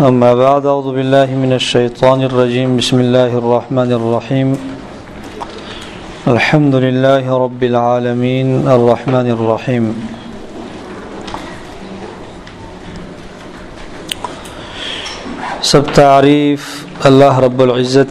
أما بعد أعوذ بالله من الشيطان الرجيم. بسم الله الرحمن الرحيم. الحمد لله رب العالمين الرحمن الرحيم. سب تعريف الله رب العزة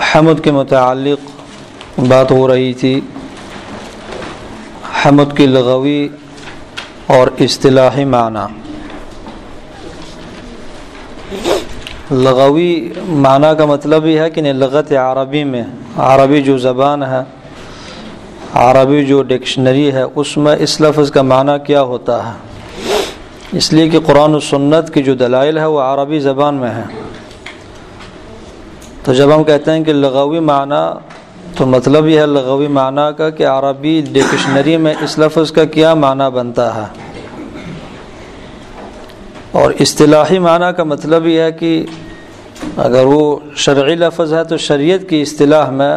حمد كمتعلق بات ہو رہی تھی حمد کی لغوی اور اصطلاحی معنی۔ لغوی معنی کا مطلب یہ ہے کہ لغت عربی میں، عربی جو زبان ہے، عربی جو ڈکشنری ہے، اس میں اس لفظ کا معنی کیا ہوتا ہے؟ اس لیے کہ قرآن و سنت کی جو دلائل ہے وہ عربی زبان میں ہے تو جب ہم کہتے ہیں کہ لغوی معنی تو مطلب یہ ہے لغوی معنی کا کہ عربی ڈکشنری میں اس لفظ کا کیا معنی بنتا ہے؟ اور اصطلاحی معنی کا مطلب یہ ہے کہ اگر وہ شرعی لفظ ہے تو شریعت کی اصطلاح میں،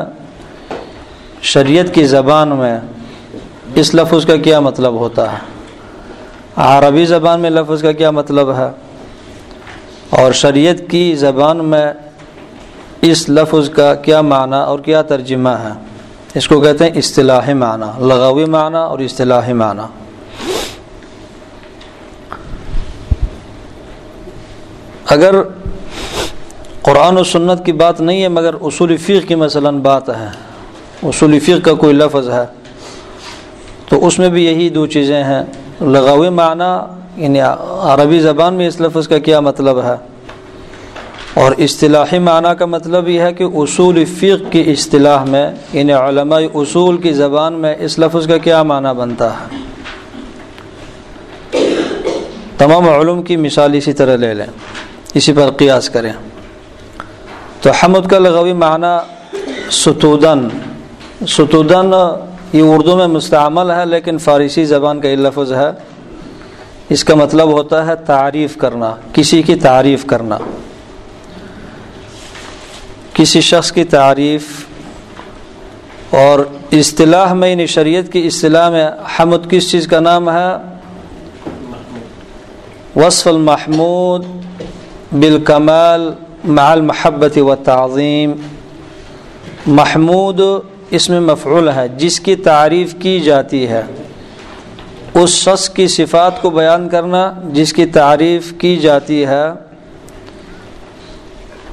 شریعت کی زبان میں اس لفظ کا کیا مطلب ہوتا ہے؟ عربی زبان میں لفظ کا کیا مطلب ہے؟ اور شریعت کی زبان میں اس لفظ کا کیا معنی اور کیا ترجمہ ہے؟ اس کو کہتے ہیں اصطلاحی معنی، لغوی معنی اور اصطلاحی معنی۔ اگر قرآن و سنت کی بات نہیں ہے، مگر اصول فیق کی مثلا بات ہے، اصول فیق کا کوئی لفظ ہے، تو اس میں بھی یہی دو چیزیں ہیں۔ لغوی معنی یعنی عربی زبان میں اس لفظ کا کیا مطلب ہے؟ اور اصطلاحی معنی کا مطلب یہ ہے کہ اصول فقہ کی اصطلاح میں یعنی علماء اصول کی زبان میں اس لفظ کا کیا معنی بنتا ہے؟ تمام علوم کی مثال اسی طرح لے لیں، اسی پر قیاس کریں۔ تو حمد کا لغوی معنی ستودن ستودن یہ اردو میں مستعمل ہے لیکن فارسی زبان کا یہ لفظ ہے۔ اس کا مطلب ہوتا ہے تعریف کرنا، کسی کی تعریف کرنا۔ کسی شخص کی تعریف اور اصطلاح میں یعنی شریعت کی اصطلاح میں حمد کس چیز کا نام ہے؟ وصف المحمود بالکمال مع المحبت و تعظیم۔ محمود اس میں مفعول ہے، جس کی تعریف کی جاتی ہے۔ اس شخص کی صفات کو بیان کرنا، جس کی تعریف کی جاتی ہے۔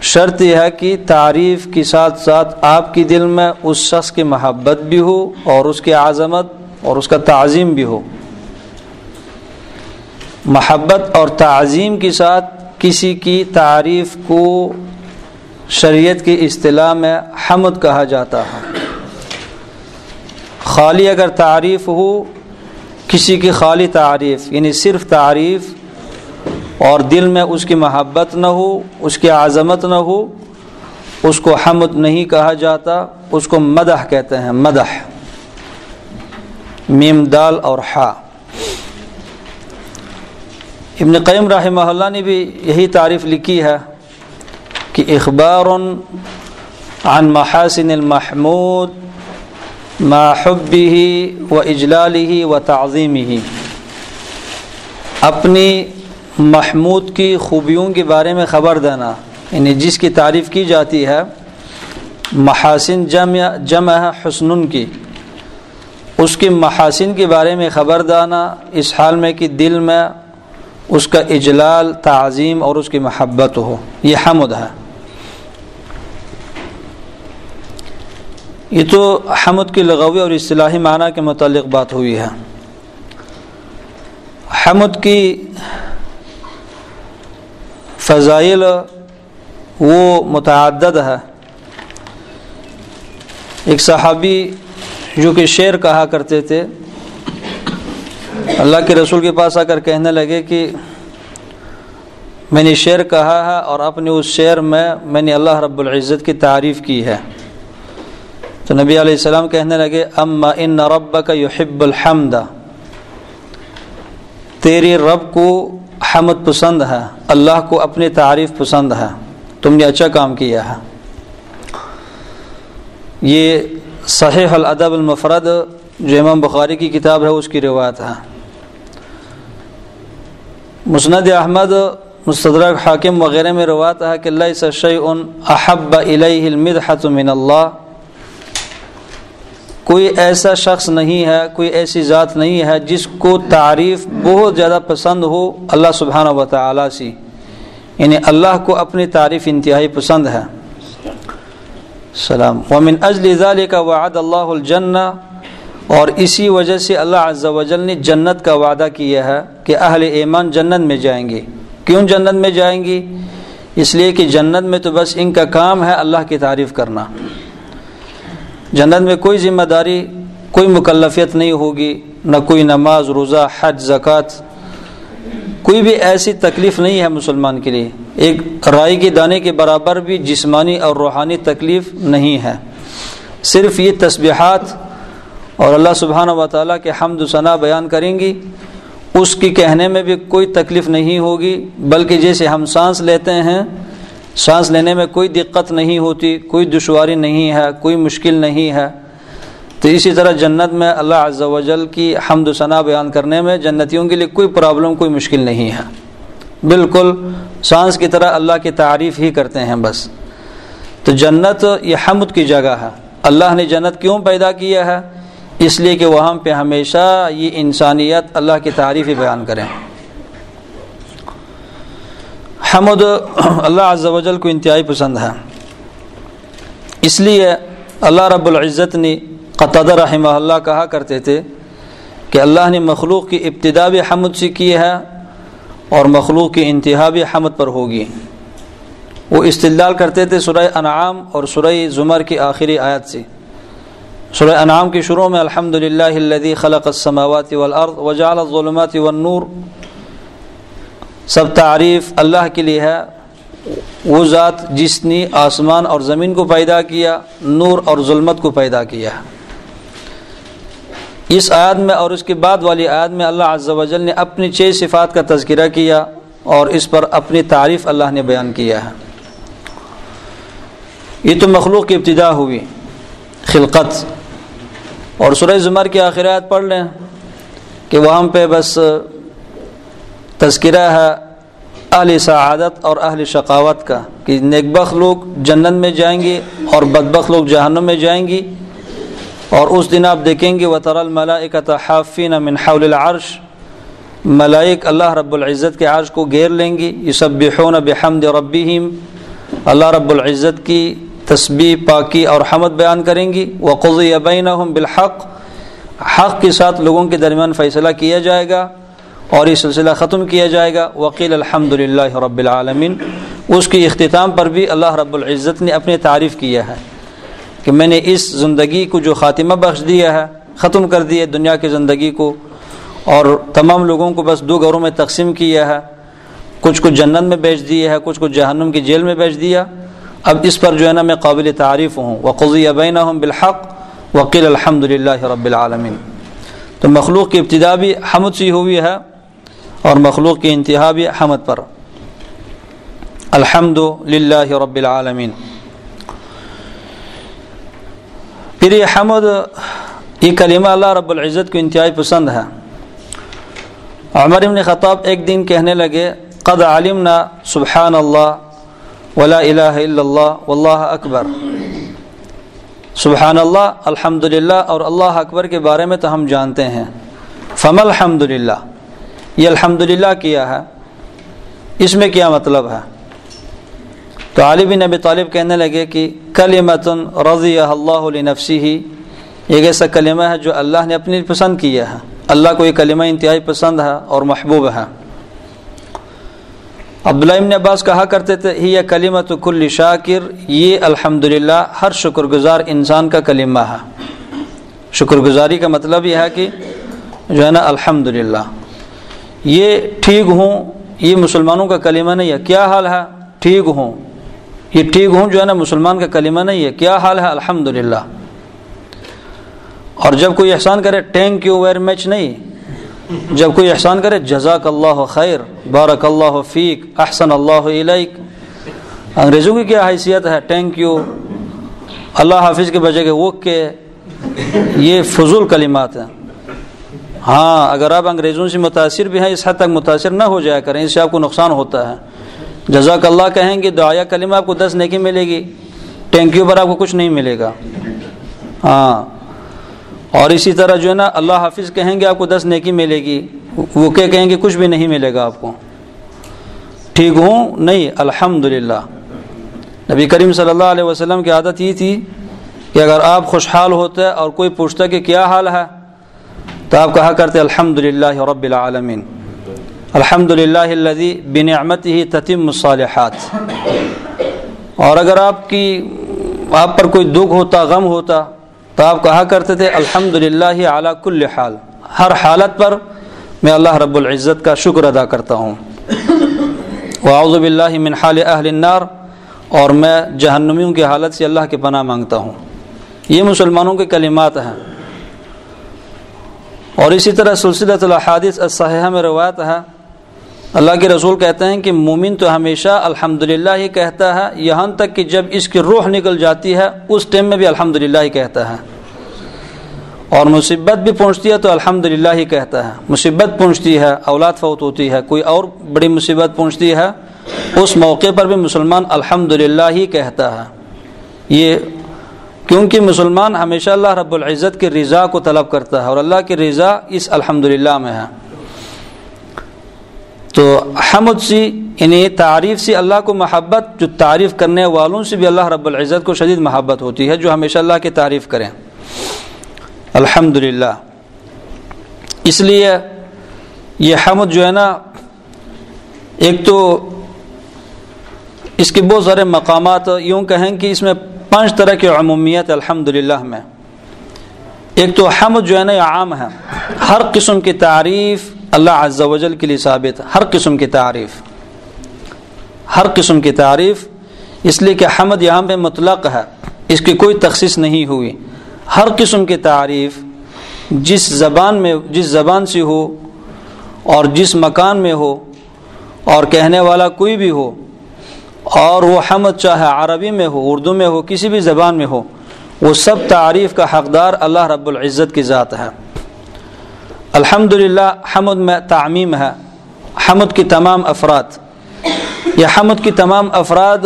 شرط یہ ہے کہ تعریف کے ساتھ ساتھ آپ کی دل میں اس شخص کی محبت بھی ہو اور اس کی عظمت اور اس کا تعظیم بھی ہو۔ محبت اور تعظیم کے ساتھ کسی کی تعریف کو شریعت کی اصطلاح میں حمد کہا جاتا ہے۔ خالی اگر تعریف ہو، کسی کی خالی تعریف یعنی صرف تعریف اور دل میں اس کی محبت نہ ہو، اس کی عظمت نہ ہو، اس کو حمد نہیں کہا جاتا، اس کو مدح کہتے ہیں، مدح۔ میم دال اور ہا ابن قیم رحمہ اللہ نے بھی یہی تعریف لکھی ہے کہ اخبار عن محاسن المحمود، ما حبه و اجلاله و تعظیمه۔ اپنی محمود کی خوبیوں کے بارے میں خبر دینا یعنی جس کی تعریف کی جاتی ہے، محاسن جمع جمع حسن کی۔ اس کی محاسن کے بارے میں خبر دینا، اس حال میں کہ دل میں اس کا اجلال، تعظیم اور اس کی محبت ہو۔ یہ حمد ہے۔ یہ تو حمد کی لغوی اور اصطلاحی معنی کے متعلق بات ہوئی ہے۔ حمد کی فضائل وہ متعدد ہے۔ ایک صحابی جو کہ شعر کہا کرتے تھے، اللہ کے رسول کے پاس آ کر کہنے لگے کہ میں نے شعر کہا ہے اور اپنے اس شعر میں میں نے اللہ رب العزت کی تعریف کی ہے۔ تو نبی علیہ السلام کہنے لگے، اما ان رب کا یحب الحمد۔ تیری رب کو حمد پسند ہے، اللہ کو اپنی تعریف پسند ہے، تم نے اچھا کام کیا ہے۔ یہ صحیح الادب المفرد جو امام بخاری کی کتاب ہے، اس کی روایت ہے۔ مسند احمد، مستدرک حاکم وغیرہ میں روایت ہے کہ اللہ شعی ان احب الیہ المدحت من اللہ۔ کوئی ایسا شخص نہیں ہے، کوئی ایسی ذات نہیں ہے جس کو تعریف بہت زیادہ پسند ہو اللہ سبحانہ و تعالیٰ سی یعنی اللہ کو اپنی تعریف انتہائی پسند ہے۔ سلام۔ ومن اجل ذالک وعد اللہ الجنہ۔ اور اسی وجہ سے اللہ عز و جل نے جنت کا وعدہ کیا ہے کہ اہل ایمان جنت میں جائیں گے۔ کیوں جنت میں جائیں گی اس لیے کہ جنت میں تو بس ان کا کام ہے اللہ کی تعریف کرنا۔ جنت میں کوئی ذمہ داری، کوئی مکلفیت نہیں ہوگی، نہ کوئی نماز، روزہ، حج، زکوٰۃ، کوئی بھی ایسی تکلیف نہیں ہے مسلمان کے لیے۔ ایک رائی کے دانے کے برابر بھی جسمانی اور روحانی تکلیف نہیں ہے۔ صرف یہ تسبیحات اور اللہ سبحانہ و تعالیٰ کے حمد و ثناء بیان کریں گی۔ اس کی کہنے میں بھی کوئی تکلیف نہیں ہوگی، بلکہ جیسے ہم سانس لیتے ہیں سانس لینے میں کوئی دقت نہیں ہوتی، کوئی دشواری نہیں ہے، کوئی مشکل نہیں ہے۔ تو اسی طرح جنت میں اللہ عز و جل کی حمد و ثناء بیان کرنے میں جنتیوں کے لیے کوئی پرابلم، کوئی مشکل نہیں ہے۔ بالکل سانس کی طرح اللہ کی تعریف ہی کرتے ہیں بس۔ تو جنت یہ حمد کی جگہ ہے۔ اللہ نے جنت کیوں پیدا کیا ہے؟ اس لیے کہ وہاں پہ ہمیشہ یہ انسانیت اللہ کی تعریف ہی بیان کریں۔ حمد اللہ عز و جل کو انتہائی پسند ہے۔ اس لیے اللہ رب العزت نے قطع رحمہ اللہ کہا کرتے تھے کہ اللہ نے مخلوق کی ابتدا بھی حمد سے کی ہے اور مخلوق کی انتہا بھی حمد پر ہوگی۔ وہ استدلال کرتے تھے سورہ انعام اور سورہ زمر کی آخری آیت سے۔ سورہ انعام کی شروع میں الحمد للہ خلق السماوات والارض وجعل الظلمات والنور سب تعریف اللہ کے لیے ہے۔ وہ ذات جس نے آسمان اور زمین کو پیدا کیا، نور اور ظلمت کو پیدا کیا۔ اس آیات میں اور اس کے بعد والی آیات میں اللہ عز و جل نے اپنی چھ صفات کا تذکرہ کیا اور اس پر اپنی تعریف اللہ نے بیان کیا ہے۔ یہ تو مخلوق کی ابتدا ہوئی، خلقت۔ اور سورہ زمر کی آخرات پڑھ لیں کہ وہاں پہ بس تذکرہ ہے اہل سعادت اور اہل شقاوت کا کہ نیک بخ لوگ جنت میں جائیں گے اور بدبخ لوگ جہنم میں جائیں گی اور اس دن آپ دیکھیں گے و تر الملائکت حافین من حول العرش ملائک اللہ رب العزت کے عرش کو گھیر لیں گی یہ سب بحون بحمد ربیم اللہ رب العزت کی تسبیح پاکی اور حمد بیان کریں گی وقضی بینہم بالحق حق کے ساتھ لوگوں کے درمیان فیصلہ کیا جائے گا اور یہ سلسلہ ختم کیا جائے گا۔ وکیل الحمد رب العالمین اس کی اختتام پر بھی اللہ رب العزت نے اپنی تعریف کیا ہے کہ میں نے اس زندگی کو جو خاتمہ بخش دیا ہے، ختم کر دیا دنیا کی زندگی کو۔ اور تمام لوگوں کو بس دو گھروں میں تقسیم کیا ہے۔ کچھ کو جنت میں بیچ دیا ہے، کچھ کو جہنم کی جیل میں بیچ دیا۔ اب اس پر جو ہے نا میں قابل تعریف ہوں۔ وقضی ابین بالحق۔ وکیل الحمد للہ رب العالمین تو مخلوق کی ابتدا بھی حمد سی ہوئی ہے۔ اور مخلوق کی انتہا بھی حمد پر۔ الحمد للہ رب العالمین۔ پھر یہ حمد، یہ کلمہ اللہ رب العزت کو انتہائی پسند ہے۔ عمر ابن خطاب ایک دن کہنے لگے، قد علمنا سبحان اللہ ولا الہ الا اللہ، واللہ اکبر۔ سبحان اللہ الحمد اور اللہ اکبر کے بارے میں تو ہم جانتے ہیں۔ فم الحمد للہ یہ الحمد کیا ہے؟ اس میں کیا مطلب ہے؟ تو علی بن نبی طالب کہنے لگے کہ کلمتن رضی اللہ علیہ نفسی ہی ایک ایسا کلمہ ہے جو اللہ نے اپنی پسند کیا ہے۔ اللہ کو یہ کلمہ انتہائی پسند ہے اور محبوب ہے۔ عبداللہ ابن عباس کہا کرتے تھے، ہی یہ کلمت کل شاکر، یہ الحمد ہر شکر گزار انسان کا کلمہ ہے۔ شکر گزاری کا مطلب یہ ہے کہ جو ہے نا الحمد یہ ٹھیک ہوں، یہ مسلمانوں کا کلمہ نہیں ہے۔ کیا حال ہے؟ ٹھیک ہوں۔ یہ ٹھیک ہوں جو ہے نا مسلمان کا کلمہ نہیں ہے۔ کیا حال ہے؟ الحمد اور جب کوئی احسان کرے ٹینک یو ویری مچ نہیں، جب کوئی احسان کرے جزاک اللہ خیر، بارک اللہ فیق احسن اللہ علیک انگریزوں کی کیا حیثیت ہے؟ ٹینک یو اللہ حافظ کے بجے کے وہ کے یہ فضول کلمات ہیں۔ ہاں اگر آپ انگریزوں سے متاثر بھی ہیں، اس حد تک متاثر نہ ہو جایا کریں، اس سے آپ کو نقصان ہوتا ہے۔ جزاک اللہ کہیں گے دعایا کلمہ آپ کو دس نیکی ملے گی ٹینکیو پر آپ کو کچھ نہیں ملے گا۔ ہاں اور اسی طرح جو ہے نا، اللہ حافظ کہیں گے آپ کو دس نیکی ملے گی، وہ کہ کہیں گے، کچھ بھی نہیں ملے گا آپ کو۔ ٹھیک ہوں؟ نہیں الحمد نبی کریم صلی اللہ علیہ وسلم کی عادت یہ تھی کہ اگر آپ خوشحال ہوتے اور کوئی پوچھتا کہ کیا حال ہے تو آپ کہا کرتے الحمد للہ رب العالمین۔ الحمد للہ بنعمت ہی تتم الصالحات۔ اور اگر آپ کی، آپ پر کوئی دکھ ہوتا، غم ہوتا، تو آپ کہا کرتے تھے الحمد للہ اعلیٰ کل حال۔ ہر حالت پر میں اللہ رب العزت کا شکر ادا کرتا ہوں۔ واعوذ باللہ من حال اہل النار۔ اور میں جہنمیوں کی حالت سے اللہ کے پناہ مانگتا ہوں۔ یہ مسلمانوں کے کلمات ہیں۔ اور اسی طرح سلسلۃ الحادث الصحیحہ میں روایت ہے۔ اللہ کے رسول کہتے ہیں کہ مومن تو ہمیشہ الحمد ہی کہتا ہے، یہاں تک کہ جب اس کی روح نکل جاتی ہے، اس ٹائم میں بھی الحمد ہی کہتا ہے۔ اور مصیبت بھی پہنچتی ہے تو الحمد ہی کہتا ہے۔ مصیبت پہنچتی ہے، اولاد فوت ہوتی ہے، کوئی اور بڑی مصیبت پہنچتی ہے، اس موقع پر بھی مسلمان الحمد ہی کہتا ہے۔ یہ کیونکہ مسلمان ہمیشہ اللہ رب العزت کی رضا کو طلب کرتا ہے اور اللہ کی رضا اس الحمد میں ہے۔ تو حمد سی یعنی تعریف سے اللہ کو محبت، جو تعریف کرنے والوں سے بھی اللہ رب العزت کو شدید محبت ہوتی ہے، جو ہمیشہ اللہ کی تعریف کریں۔ الحمد اس لیے یہ حمد جو ہے نا، ایک تو اس کے بہت سارے مقامات یوں کہیں کہ اس میں پانچ طرح کی عمومیت الحمد میں۔ ایک تو حمد جو ہے نا عام ہے۔ ہر قسم کی تعریف اللہ عز و جل کے لیے ثابت ہر قسم کی تعریف۔ ہر قسم کی تعریف۔ اس لیے کہ حمد یہاں پہ مطلق ہے۔ اس کی کوئی تخصیص نہیں ہوئی۔ ہر قسم کی تعریف جس زبان میں، جس زبان سے ہو اور جس مکان میں ہو اور کہنے والا کوئی بھی ہو اور وہ حمد چاہے عربی میں ہو، اردو میں ہو، کسی بھی زبان میں ہو، وہ سب تعریف کا حقدار اللہ رب العزت کی ذات ہے۔ الحمد حمد میں تعمیم ہے۔ حمد کی تمام افراد۔ یہ حمد کی تمام افراد،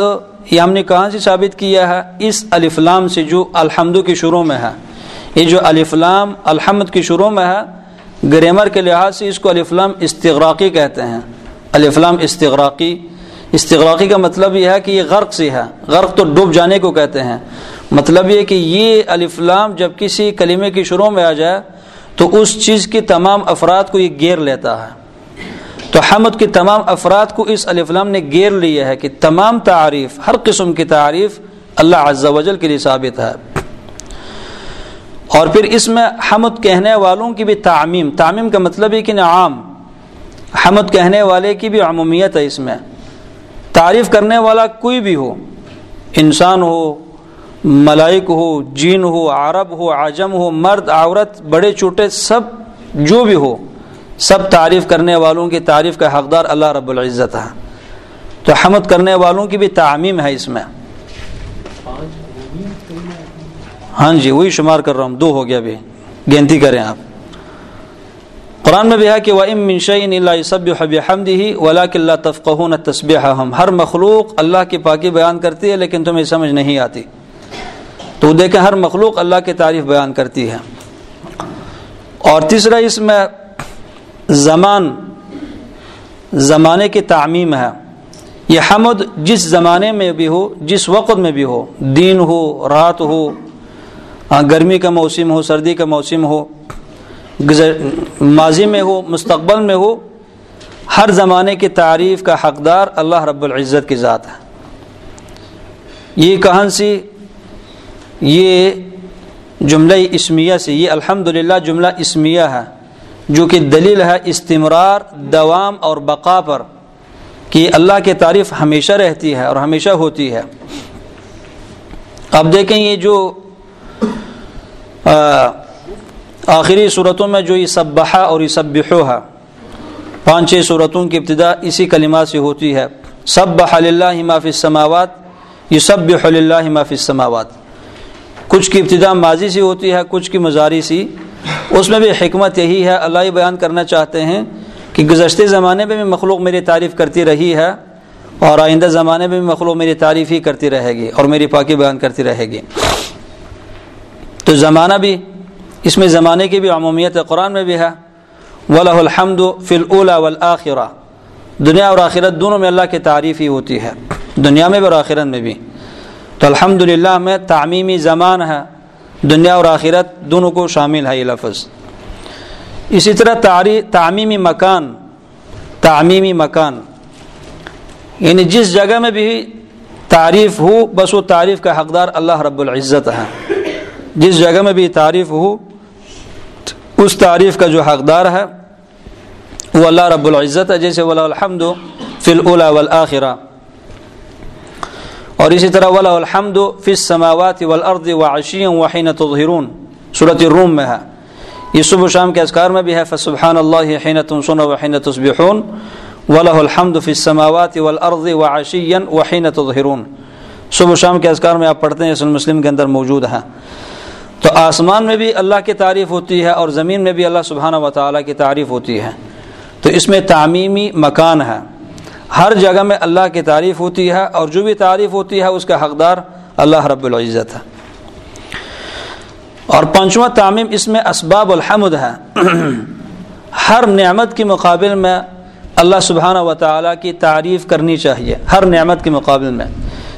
یہ ہم نے کہاں سے ثابت کیا ہے؟ اس الفلام سے جو الحمد کی شروع میں ہے۔ یہ جو الفلام الحمد کی شروع میں ہے، گریمر کے لحاظ سے اس کو الفلام استغراقی کہتے ہیں۔ الفلام استغراقی استغراقی کا مطلب یہ ہے کہ یہ غرق سے ہے۔ غرق تو ڈوب جانے کو کہتے ہیں۔ مطلب یہ کہ یہ الفلام جب کسی کلمے کی شروع میں آ جائے تو اس چیز کی تمام افراد کو یہ گیر لیتا ہے۔ تو حمد کی تمام افراد کو اس الفلام نے گیر لیا ہے کہ تمام تعریف، ہر قسم کی تعریف اللہ عز و جل کے لیے ثابت ہے۔ اور پھر اس میں حمد کہنے والوں کی بھی تعمیم تعمیم کا مطلب ہے کہ نعام حمد کہنے والے کی بھی عمومیت ہے اس میں۔ تعریف کرنے والا کوئی بھی ہو، انسان ہو، ملائک ہو، جین ہو، عرب ہو، عجم ہو، مرد، عورت، بڑے، چھوٹے، سب جو بھی ہو، سب تعریف کرنے والوں کی تعریف کا حقدار اللہ رب العزت ہے۔ تو حمد کرنے والوں کی بھی تعمیم ہے اس میں۔ ہاں جی وہی شمار کر رہا ہوں۔ دو ہو گیا بھی گنتی کریں آپ۔ قرآن میں بھی ہے کہ وہ ام منشین اللہ صب حب حمد ہی ولا اللہ تفقہ تصبیہ ہم ہر مخلوق اللہ کی پاکی بیان کرتی ہے لیکن تمہیں سمجھ نہیں آتی۔ تو دیکھیں ہر مخلوق اللہ کی تعریف بیان کرتی ہے۔ اور تیسرا اس میں زمان، زمانے کی تعمیم ہے۔ یہ حمد جس زمانے میں بھی ہو، جس وقت میں بھی ہو۔ دین ہو، رات ہو ہاں، گرمی کا موسم ہو، سردی کا موسم ہو۔ ماضی میں ہو، مستقبل میں ہو، ہر زمانے کی تعریف کا حقدار اللہ رب العزت کی ذات ہے۔ یہ کہاں سی، یہ جملہ اسمیہ سے یہ الحمد جملہ اسمیہ ہے، جو کہ دلیل ہے استمرار، دوام اور بقا پر، کہ اللہ کی تعریف ہمیشہ رہتی ہے اور ہمیشہ ہوتی ہے۔ اب دیکھیں یہ جو آخری صورتوں میں جو یہ سب اور یہ سب ہے پانچ چھ صورتوں کی ابتدا اسی کلمات سے ہوتی ہے۔ سب بحل اللہ مافِ سماوات یہ سب بحل اللہ مافِ سماوات کچھ کی ابتدا ماضی سی ہوتی ہے، کچھ کی مزاری سی اس میں بھی حکمت یہی ہے، اللہ ہی بیان کرنا چاہتے ہیں کہ گزشتے زمانے میں بھی مخلوق میری تعریف کرتی رہی ہے اور آئندہ زمانے میں بھی مخلوق میری تعریف ہی کرتی رہے گی اور میری پاکی بیان کرتی رہے گی۔ تو زمانہ بھی اس میں زمانے کی بھی عمومیت ہے، قرآن میں بھی ہے۔ ولہ الحمد فل اولا ولاخرہ دنیا اور آخرت دونوں میں اللہ کی تعریف ہی ہوتی ہے۔ دنیا میں بھی اور آخرت میں بھی۔ تو الحمد میں تعمیمی زمان ہے۔ دنیا اور آخرت دونوں کو شامل ہے یہ لفظ۔ اسی طرح تعمیمی مکان تعمیمی مکان۔ یعنی جس جگہ میں بھی تعریف ہو، بس وہ تعریف کا حقدار اللہ رب العزت ہے۔ جس جگہ میں بھی تعریف ہو اس تعریف کا جو حقدار ہے، وہ اللہ رب العزت ہے، جیسے ولا الحمد فی الاولا والآخرہ اور اسی طرح ولا الحمد فی السماوات والارض وعشی وحین تظہرون صورت الروم میں ہے۔ یہ صبح و شام کے اذکار میں بھی ہے، فسبحان اللہ حین تنسون وحین تصبحون۔ ولا الحمد فی السماوات والارض وعشی وحین تظہرون صبح و شام کے اذکار میں آپ پڑھتے ہیں اسلام مسلم کے اندر موجود ہے۔ تو آسمان میں بھی اللہ کی تعریف ہوتی ہے اور زمین میں بھی اللہ سبحانہ و تعالیٰ کی تعریف ہوتی ہے۔ تو اس میں تعمیمی مکان ہے۔ ہر جگہ میں اللہ کی تعریف ہوتی ہے اور جو بھی تعریف ہوتی ہے اس کا حقدار اللہ رب العزت ہے۔ اور پانچواں تعمیم اس میں اسباب الحمد ہے۔ ہر نعمت کے مقابل میں اللہ سبحانہ و تعالیٰ کی تعریف کرنی چاہیے۔ ہر نعمت کے مقابل میں۔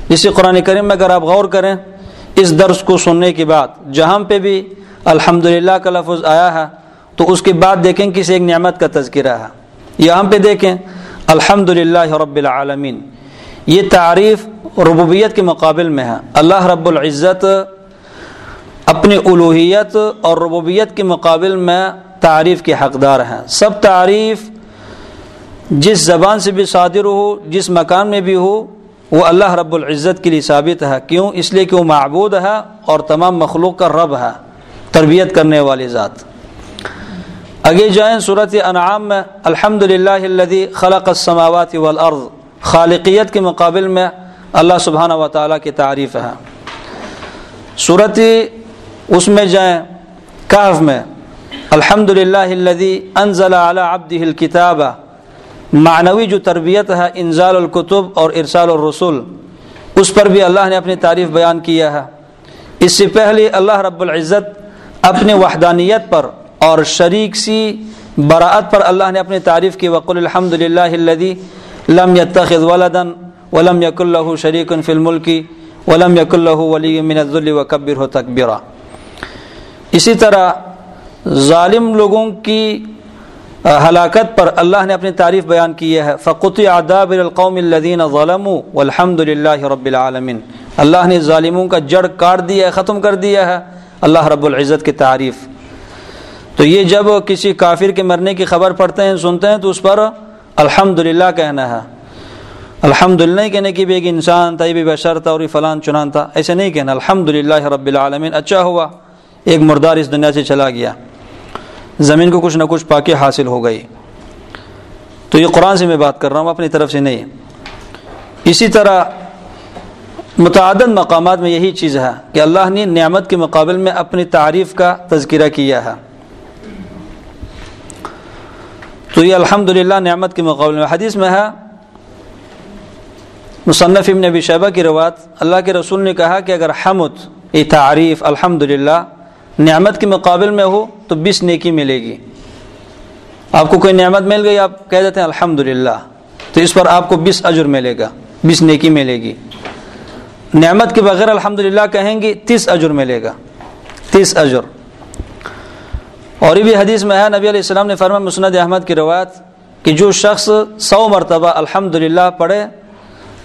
جیسے قرآن کریم میں اگر آپ غور کریں اس درس کو سننے کے بعد جہاں پہ بھی الحمد کا لفظ آیا ہے، تو اس کے بعد دیکھیں کسی ایک نعمت کا تذکرہ ہے۔ یہاں پہ دیکھیں الحمد رب العالمین۔ یہ تعریف ربوبیت کے مقابل میں ہے۔ اللہ رب العزت اپنی الوحیت اور ربوبیت کے مقابل میں تعریف کے حقدار ہیں۔ سب تعریف جس زبان سے بھی صادر ہو، جس مکان میں بھی ہو وہ اللہ رب العزت کے لیے ثابت ہے۔ کیوں؟ اس لیے کہ وہ معبود ہے اور تمام مخلوق کا رب ہے، تربیت کرنے والی ذات۔ اگے جائیں صورت انعام میں الحمد للہ خلق السماوات والارض۔ خالقیت کے مقابل میں اللہ سبحانہ و تعالیٰ کی تعریف ہے۔ صورت اس میں جائیں کاف میں الحمد للہ انزل علی عبده الكتاب معنوی جو تربیت ہے، انزال الکتب اور ارسال الرسول، اس پر بھی اللہ نے اپنی تعریف بیان کیا ہے۔ اس سے پہلے اللہ رب العزت اپنے وحدانیت پر اور شریک سی براعت پر اللہ نے اپنی تعریف کی، وقل الحمد للہ لم يتخذ ولدا ولم یق اللہ شریک فی الملکی ولم یق اللہ ولی من الذل وکبر تکبرا اسی طرح ظالم لوگوں کی ہلاکت پر اللہ نے اپنی تعریف بیان کی ہے فقط عداب القوم الدین ظلم الحمد للہ رب العالمین اللہ نے ظالموں کا جڑ کاٹ دیا ہے، ختم کر دیا ہے۔ اللہ رب العزت کی تعریف۔ تو یہ جب کسی کافر کے مرنے کی خبر پڑھتے ہیں، سنتے ہیں، تو اس پر الحمد للہ کہنا ہے۔ الحمد للہ کہنے کی بھی ایک انسان تھا یہ بھی بشر تھا اور یہ فلان، چنان تھا۔ ایسے نہیں کہنا۔ الحمد للہ رب العالمین اچھا ہوا۔ ایک مردار اس دنیا سے چلا گیا۔ زمین کو کچھ نہ کچھ پاکی حاصل ہو گئی۔ تو یہ قرآن سے میں بات کر رہا ہوں، اپنی طرف سے نہیں۔ اسی طرح متعدد مقامات میں یہی چیز ہے کہ اللہ نے نعمت کے مقابل میں اپنی تعریف کا تذکرہ کیا ہے۔ تو یہ الحمد نعمت کے مقابل میں حدیث میں ہے۔ مصنف ابن نبی شہبہ کی روایت، اللہ کے رسول نے کہا کہ اگر حمد، یہ تعریف الحمد نعمت کے مقابل میں ہو تو بیس نیکی ملے گی۔ آپ کو کوئی نعمت مل گئی، آپ کہہ دیتے ہیں الحمد تو اس پر آپ کو بیس اجر ملے گا، بیس نیکی ملے گی۔ نعمت کے بغیر الحمد کہیں گی، تیس اجر ملے گا۔ تیس اجر۔ اور یہ بھی حدیث میں ہے، نبی علیہ السلام نے فرما مسند احمد کی روایت کہ جو شخص سو مرتبہ الحمد پڑھے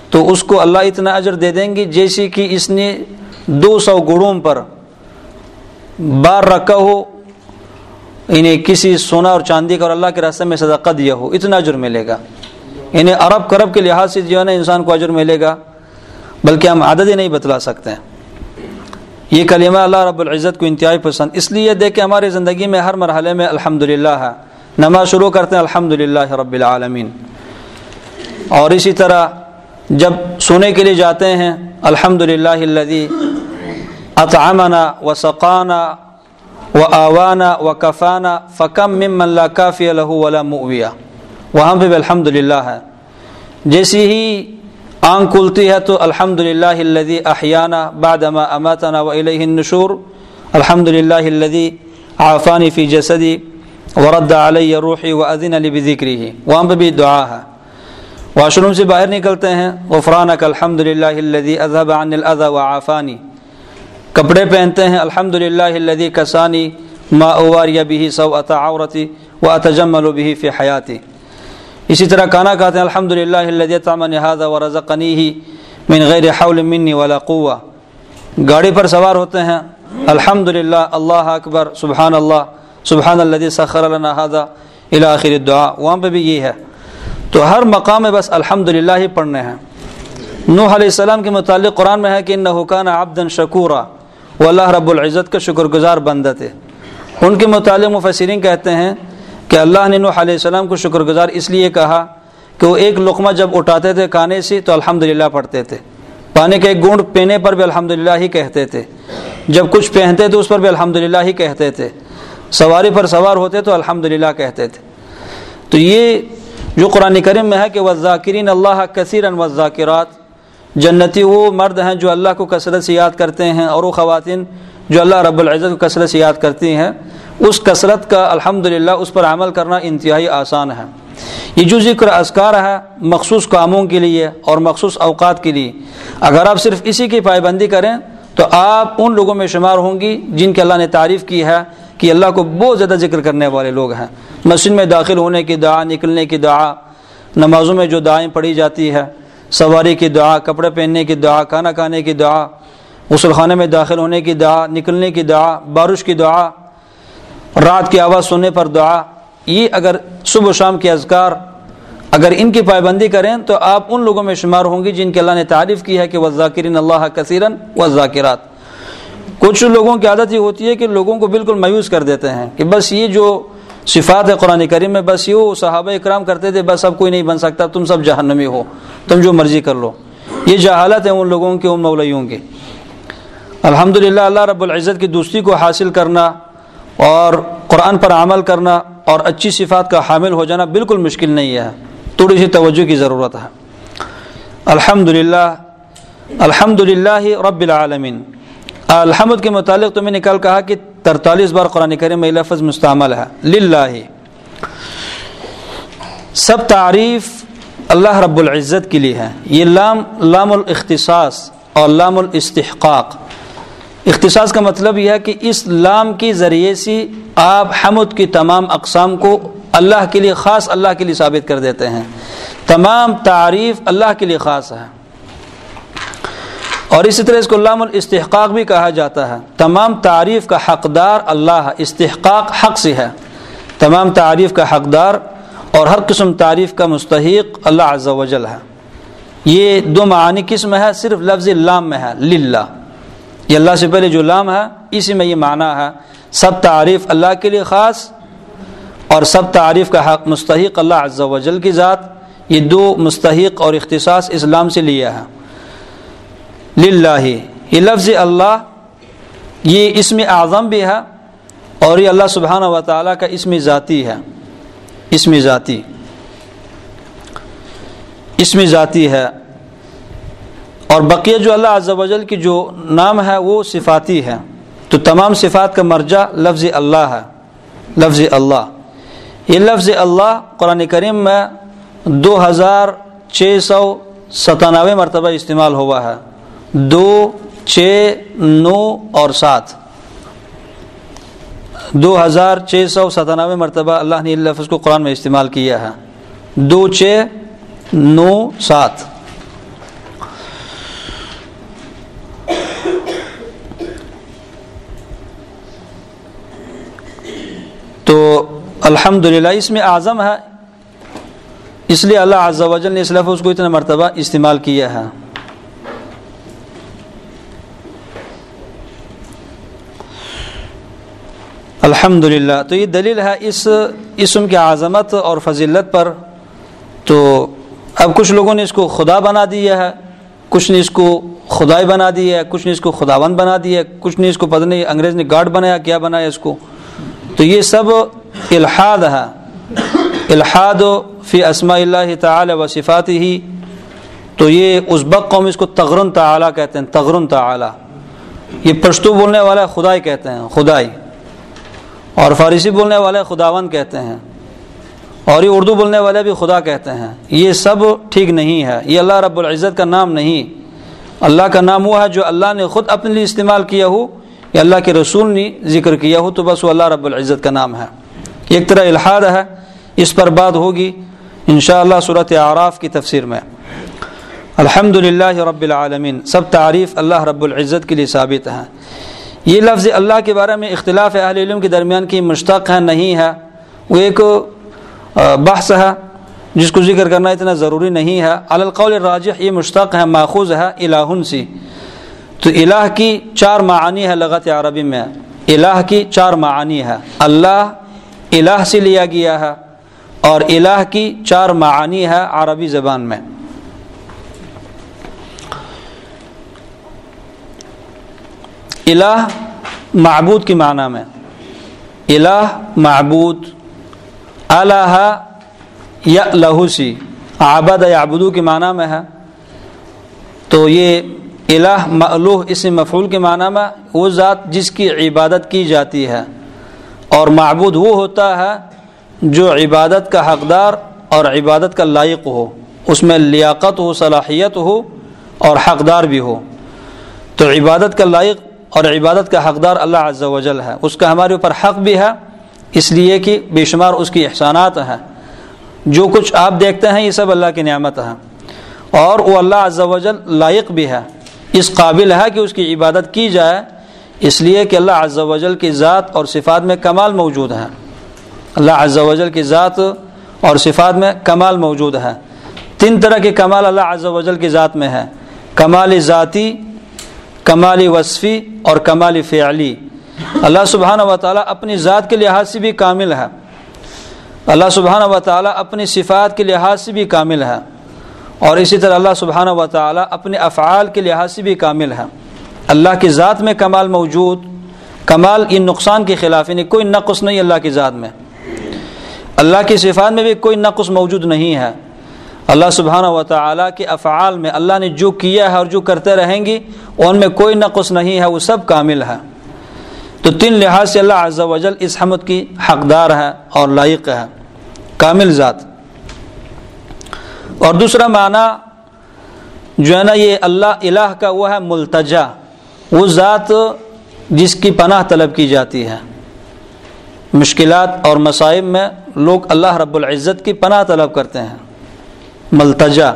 تو اس کو اللہ اتنا اجر دے دیں گی جیسے کہ اس نے دو سو گڑوں پر بار رکھا ہو انہیں کسی سونا اور چاندی کا اور اللہ کے راستے میں صدقہ دیا ہو، اتنا اجر ملے گا۔ انہیں عرب کرب کے لحاظ سے جو ہے نا، انسان کو اجر ملے گا، بلکہ ہم عدد ہی نہیں بتلا سکتے۔ ہیں یہ کلمہ اللہ رب العزت کو انتہائی پسند، اس لیے دیکھ کہ ہماری زندگی میں ہر مرحلے میں الحمد ہے۔ نماز شروع کرتے ہیں الحمد رب العالمین۔ اور اسی طرح جب سونے کے لیے جاتے ہیں الحمد للہ اطعمنا و سقانہ و و کفانہ فکم مم اللہ کافی ولا مویا وہاں پہ بھی الحمد ہے۔ جیسی ہی آنکھ کھلتی ہے تو الحمد للہ الدی احیانہ بادما اماتنا و علیہ النشور۔ الحمد للہ الدی آفانی فی جسدی ورد علیہ روحی و عدین علی بذکری ہی وہاں پہ بھی دعا ہے۔ واش روم سے باہر نکلتے ہیں۔ غفرانک الحمد للہ الدی اذہب عن الاذى و آفانی کپڑے پہنتے ہیں الحمد للہ الدی کسانی ما اوار بھی سو عطا عورتی و اتجمل بھی فی حیاتی۔ اسی طرح کھانا کہتے ہیں الحمد للہ تعمن هذا ورزقنی ہی من غیر حول منی ولا قوہ گاڑی پر سوار ہوتے ہیں الحمد للہ اللہ اکبر سبحان اللہ سبحان اللہ سخر لنا هذا الى آخر الدعاء۔ وہاں پہ بھی یہ ہے۔ تو ہر مقام میں بس الحمد للہ ہی پڑھنے ہیں۔ نوح علیہ السلام کے متعلق قرآن میں ہے کہ انہو کان عبدا شکورا۔ وہ اللہ رب العزت کا شکر گزار بندہ تھے۔ ان کے متعلق مفسرین کہتے ہیں کہ اللہ نے نوح علیہ السلام کو شکر گزار اس لیے کہا کہ وہ ایک لقمہ جب اٹھاتے تھے کھانے سے تو الحمد پڑھتے تھے۔ پانی کے ایک گونڈ پینے پر بھی الحمد ہی کہتے تھے۔ جب کچھ پہنتے تھے اس پر بھی الحمد ہی کہتے تھے۔ سواری پر سوار ہوتے تو الحمد کہتے تھے۔ تو یہ جو قرآن کریم میں ہے کہ وہ ذاکرین اللہ کثیر و ذاکرات جنتی وہ مرد ہیں جو اللہ کو کثرت سے یاد کرتے ہیں اور وہ خواتین جو اللہ رب العزت کو کثرت سے یاد کرتی ہیں، اس کثرت کا الحمد اس پر عمل کرنا انتہائی آسان ہے۔ یہ جو ذکر اذکار ہے مخصوص کاموں کے لیے اور مخصوص اوقات کے لیے، اگر آپ صرف اسی کی پائبندی کریں تو آپ ان لوگوں میں شمار ہوں گی جن کے اللہ نے تعریف کی ہے کہ اللہ کو بہت زیادہ ذکر کرنے والے لوگ ہیں۔ مسجد میں داخل ہونے کی دعا، نکلنے کی دعا، نمازوں میں جو دعائیں پڑھی جاتی ہے سواری کی دعا، کپڑے پہننے کی دعا، کھانا کھانے کی دعا، غسل خانے میں داخل ہونے کی دعا، نکلنے کی دعا، بارش کی دعا، رات کی آواز سننے پر دعا۔ یہ اگر صبح و شام کے اذکار اگر ان کی پابندی کریں تو آپ ان لوگوں میں شمار ہوں گی جن کے اللہ نے تعریف کی ہے کہ وہ ذاکرین اللہ کثیرن و ذاکرات کچھ لوگوں کی عادت یہ ہوتی ہے کہ لوگوں کو بالکل مایوس کر دیتے ہیں کہ بس یہ جو صفات ہے قرآن کریم میں بس یہ صحابہ اکرام کرتے تھے، بس اب کوئی نہیں بن سکتا، تم سب جہنمی ہو، تم جو مرضی کر لو۔ یہ جہالت ہے ان لوگوں کے ان مولیوں کی۔ الحمد اللہ رب العزت کی دوسری کو حاصل کرنا اور قرآن پر عمل کرنا اور اچھی صفات کا حامل ہو جانا بالکل مشکل نہیں ہے۔ تھوڑی سی توجہ کی ضرورت ہے۔ الحمد للہ الحمد للہ رب العالمین۔ الحمد کے متعلق تو میں نے کل کہا کہ ترتالیس بار قرآن کریم میں لفظ مستعمل ہے، للہ۔ سب تعریف اللہ رب العزت کے لیے ہے۔ یہ لام لام الاختصاص اور لام الاستحقاق۔ اختصاص کا مطلب یہ ہے کہ اس لام کے ذریعے سے آپ حمد کی تمام اقسام کو اللہ کے لیے خاص، اللہ کے لیے ثابت کر دیتے ہیں۔ تمام تعریف اللہ کے لیے خاص ہے۔ اور اسی طرح اس کو لام الاستحقاق بھی کہا جاتا ہے۔ تمام تعریف کا حقدار اللہ استحقاق حق سے ہے۔ تمام تعریف کا حقدار اور ہر قسم تعریف کا مستحق اللہ عز و جل ہے۔ یہ دو معانی کس میں ہے؟ صرف لفظ لام میں ہے، للہ۔ یہ اللہ سے پہلے جو لام ہے، اسی میں یہ معنی ہے۔ سب تعریف اللہ کے لیے خاص اور سب تعریف کا حق مستحق اللہ عز و جل کی ذات، یہ دو مستحق اور اختصاص اسلام سے لیا ہے للہ۔ یہ لفظ اللہ، یہ اسم اعظم بھی ہے اور یہ اللہ سبحانہ و تعالیٰ کا اسم ذاتی ہے۔ اسم ذاتی۔ اسم ذاتی ہے۔ اور بقیہ جو اللہ عز و جل کی جو نام ہے وہ صفاتی ہے۔ تو تمام صفات کا مرجع لفظ اللہ ہے۔ لفظ اللہ۔ یہ لفظ اللہ قرآن کریم میں دو ہزار چھ سو ستانوے مرتبہ استعمال ہوا ہے۔ دو، چھ، نو اور سات۔ دو ہزار چھ سو ستانوے مرتبہ اللہ نے لفظ کو قرآن میں استعمال کیا ہے۔ دو، چھ، نو، سات۔ تو الحمد اس میں اعظم ہے۔ اس لیے اللہ عز و جل نے اس لفظ کو اتنا مرتبہ استعمال کیا ہے۔ الحمد تو یہ دلیل ہے اس اسم کی عظمت اور فضیلت پر۔ تو اب کچھ لوگوں نے اس کو خدا بنا دیا ہے، کچھ نے اس کو خدائی بنا دی ہے، کچھ نے اس کو خداون بنا دی ہے، کچھ نے اس کو پتہ نہیں انگریز نے گارڈ بنایا، کیا بنایا اس کو۔ تو یہ سب الحاد ہے۔ الحاد فی اسماء اللہ تعالی و صفات ہی تو یہ ازبق قوم اس کو تغرن تعالی کہتے ہیں، تغرن تعالی۔ یہ پشتو بولنے والا خدائی کہتے ہیں، خدائی۔ اور فارسی بولنے والے خداون کہتے ہیں اور یہ اردو بولنے والے بھی خدا کہتے ہیں۔ یہ سب ٹھیک نہیں ہے۔ یہ اللہ رب العزت کا نام نہیں۔ اللہ کا نام وہ ہے جو اللہ نے خود اپنے لیے استعمال کیا ہو۔ یا اللہ کے رسول نے ذکر کیا ہو تو بس وہ اللہ رب العزت کا نام ہے۔ ایک طرح الحاد ہے۔ اس پر بات ہوگی انشاءاللہ صورت آراف کی تفسیر میں۔ الحمد رب العالمین۔ سب تعریف اللہ رب العزت کے لیے ثابت ہیں۔ یہ لفظ اللہ کے بارے میں اختلاف اہل علم کے درمیان کی مشتق ہے، نہیں ہے۔ وہ ایک بحث ہے، جس کو ذکر کرنا اتنا ضروری نہیں ہے۔ القول راجح یہ مشتق ہے، ماخوذ ہے، الہن سی۔ تو الہ کی چار معانی ہے لغت عربی میں۔ الہ کی چار معانی ہے۔ اللہ الہ سے لیا گیا ہے اور الہ کی چار معانی ہے عربی زبان میں۔ الہ معبود کی معنی میں۔ الہ معبود الہ یا لہوسی آباد یعبدو کے معنی میں ہے۔ تو یہ الہ معلوح اس مفعول کے معنی میں، وہ ذات جس کی عبادت کی جاتی ہے۔ اور معبود وہ ہوتا ہے جو عبادت کا حقدار اور عبادت کا لائق ہو۔ اس میں لیاقت ہو، صلاحیت ہو اور حقدار بھی ہو۔ تو عبادت کا لائق اور عبادت کا حقدار اللہ عز و جل ہے۔ اس کا ہمارے اوپر حق بھی ہے، اس لیے کہ بے شمار اس کی احسانات ہیں۔ جو کچھ آپ دیکھتے ہیں، یہ سب اللہ کی نعمت ہے اور وہ اللہ عز و جل لائق بھی ہے۔ اس قابل ہے کہ اس کی عبادت کی جائے۔ اس لیے کہ اللہ عز و جل کی ذات اور صفات میں کمال موجود ہے۔ اللہ عز و جل کی ذات اور صفات میں کمال موجود ہے۔ تین طرح کے کمال اللہ عز و جل کی ذات میں ہے۔ کمال ذاتی کمال وصفی اور کمال فعلی۔ اللہ سبحانہ و تعالیٰ اپنی ذات کے لحاظ سے بھی کامل ہے۔ اللہ سبحانہ و تعالیٰ اپنی صفات کے لحاظ سے بھی کامل ہے۔ اور اسی طرح اللہ سبحانہ و تعالیٰ اپنے افعال کے لحاظ سے بھی کامل ہے۔ اللہ کی ذات میں کمال موجود، کمال ان نقصان کے خلاف یعنی کوئی نقص نہیں اللہ کی ذات میں۔ اللہ کی صفات میں بھی کوئی نقص موجود نہیں ہے۔ اللہ سبحانہ و تعالیٰ کے افعال میں اللہ نے جو کیا ہے اور جو کرتے رہیں گی ان میں کوئی نقص نہیں ہے، وہ سب کامل ہے۔ تو تین لحاظ سے اللہ عز و جل اس حمد کی حقدار ہے اور لائق ہے۔ کامل ذات۔ اور دوسرا معنی جو ہے نا، یہ اللہ الہ کا وہ ہے ملتجا۔ وہ ذات جس کی پناہ طلب کی جاتی ہے۔ مشکلات اور مصائب میں لوگ اللہ رب العزت کی پناہ طلب کرتے ہیں۔ ملتجا،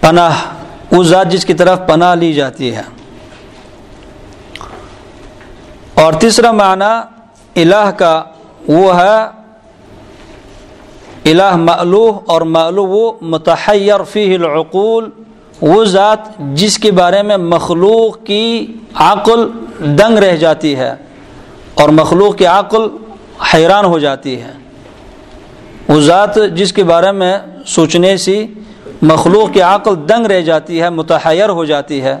پناہ، وہ ذات جس کی طرف پناہ لی جاتی ہے۔ اور تیسرا معنی، الہ کا، وہ ہے، الہ معلوح اور معلوح متحیر فی العقول، وہ ذات جس کے بارے میں مخلوق کی عقل دنگ رہ جاتی ہے اور مخلوق کی عقل حیران ہو جاتی ہے۔ وہ ذات جس کے بارے میں سوچنے سے مخلوق کی عقل دنگ رہ جاتی ہے، متحیر ہو جاتی ہے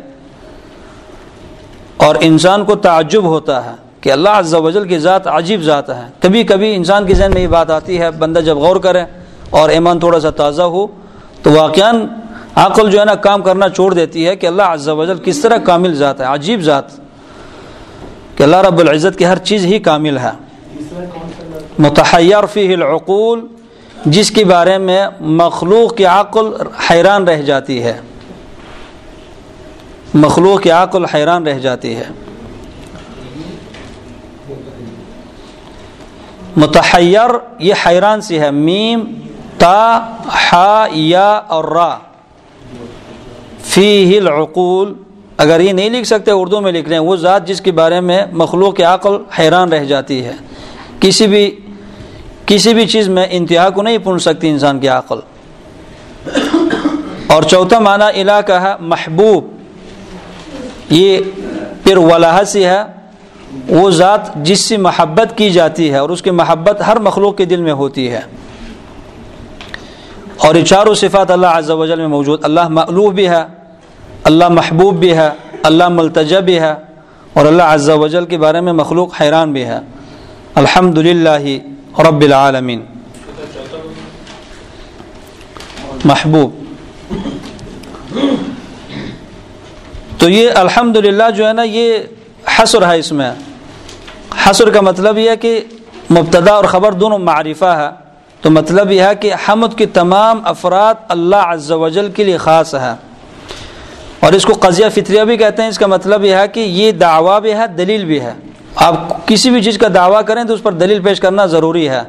اور انسان کو تعجب ہوتا ہے کہ اللہ عز و جل کی ذات عجیب ذات ہے۔ کبھی کبھی انسان کے ذہن میں یہ بات آتی ہے، بندہ جب غور کرے اور ایمان تھوڑا سا تازہ ہو تو واقع عقل جو ہے نا، کام کرنا چھوڑ دیتی ہے کہ اللہ عز و جل کس طرح کامل ذات ہے، عجیب ذات، کہ اللہ رب العزت کی ہر چیز ہی کامل ہے۔ متحیر فی العقول، جس کے بارے میں مخلوق کی عقل حیران رہ جاتی ہے۔ مخلوق کی عقل حیران رہ جاتی ہے۔ متحیر یہ حیران سی ہے۔ میم، تا ہا یا، اور را۔ فی العقول، اگر یہ نہیں لکھ سکتے اردو میں لکھ لیں وہ ذات جس کے بارے میں مخلوق کی عقل حیران رہ جاتی ہے۔ کسی بھی کسی بھی چیز میں انتہا کو نہیں پہنچ سکتی انسان کی عقل۔ اور چوتھا معنی الہ کا ہے محبوب۔ یہ پھر ولاح سے ہے۔ وہ ذات جس سے محبت کی جاتی ہے اور اس کی محبت ہر مخلوق کے دل میں ہوتی ہے۔ اور یہ چاروں صفات اللہ عز و جل میں موجود۔ اللہ معلوب بھی ہے، اللہ محبوب بھی ہے، اللہ ملتجہ بھی ہے۔ اور اللہ عز و جل کے بارے میں مخلوق حیران بھی ہے۔ الحمد للہ رب العالمین محبوب تو یہ الحمد جو ہے نا، یہ حسر ہے اس میں. حسر کا مطلب یہ ہے کہ مبتدا اور خبر دونوں معرفہ ہے. تو مطلب یہ ہے کہ حمد کی تمام افراد اللہ عز و جل کے لیے خاص ہے. اور اس کو قضیہ فطریہ بھی کہتے ہیں. اس کا مطلب یہ ہے کہ یہ دعویٰ بھی ہے، دلیل بھی ہے. آپ کسی بھی چیز کا دعویٰ کریں تو اس پر دلیل پیش کرنا ضروری ہے۔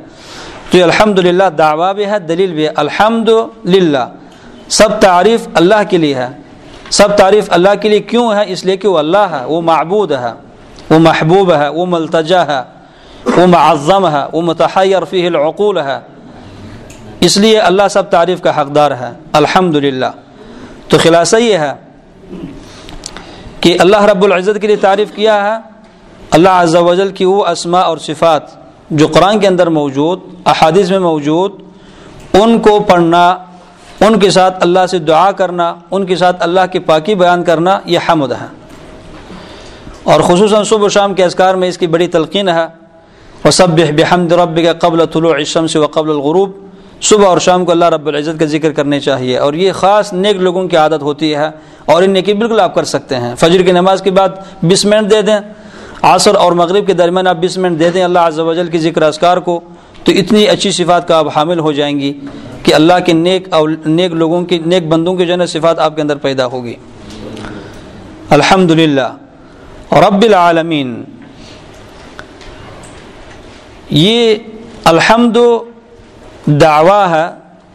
تو یہ الحمد للہ دعویٰ بھی ہے، دلیل بھی ہے۔ الحمد للہ سب تعریف اللہ کے لیے ہے۔ سب تعریف اللہ کے لیے کیوں ہے؟ اس لیے کہ وہ اللہ ہے، وہ معبود ہے۔ وہ محبوب ہے، وہ ملتجا ہے۔ وہ معظم ہے۔ وہ متحیر فی العقول ہے۔ اس لیے اللہ سب تعریف کا حقدار ہے۔ الحمد تو خلاصہ یہ ہے کہ اللہ رب العزت کے لیے تعریف کیا ہے۔ اللہ عز و جل کی وہ اسماء اور صفات جو قرآن کے اندر موجود، احادیث میں موجود، ان کو پڑھنا، ان کے ساتھ اللہ سے دعا کرنا، ان کے ساتھ اللہ کی پاکی بیان کرنا، یہ حمد ہے۔ اور خصوصاً صبح و شام کے اذکار میں اس کی بڑی تلقین ہے۔ وہ سب بحمد رب کے قبل طلوع الشمس و قبل الغروب۔ صبح اور شام کو اللہ رب العزت کا ذکر کرنے چاہیے۔ اور یہ خاص نیک لوگوں کی عادت ہوتی ہے اور ان نیکی بالکل آپ کر سکتے ہیں۔ فجر کی نماز کے بعد بیس منٹ دے دیں۔ عصر اور مغرب کے درمیان آپ بیس منٹ دے دیں اللہ عز و جل کی ذکر اذکار کو، تو اتنی اچھی صفات کا آپ حامل ہو جائیں گی کہ اللہ کے نیک اور نیک لوگوں کی نیک بندوں کی جو ہے صفات آپ کے اندر پیدا ہوگی۔ الحمد للہ رب العالمین۔ یہ الحمد دعویٰ ہے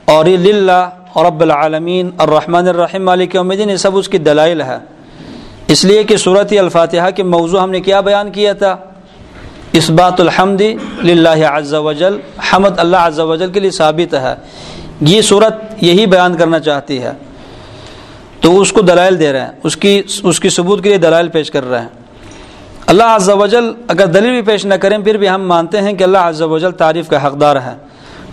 اور للہ رب العالمین الرحمن الرحیم مالک امدین یہ سب اس کی دلائل ہے۔ اس لیے کہ صورت الفاتحہ کے موضوع ہم نے کیا بیان کیا تھا؟ اس بات الحمد للہ عز و جل حمد اللہ عز و جل کے لیے ثابت ہے۔ یہ صورت یہی بیان کرنا چاہتی ہے۔ تو اس کو دلائل دے رہے ہیں، اس کی اس کی ثبوت کے لیے دلائل پیش کر رہے ہیں۔ اللہ عز و جل اگر دلیل بھی پیش نہ کریں، پھر بھی ہم مانتے ہیں کہ اللہ عز و جل تعریف کا حقدار ہے۔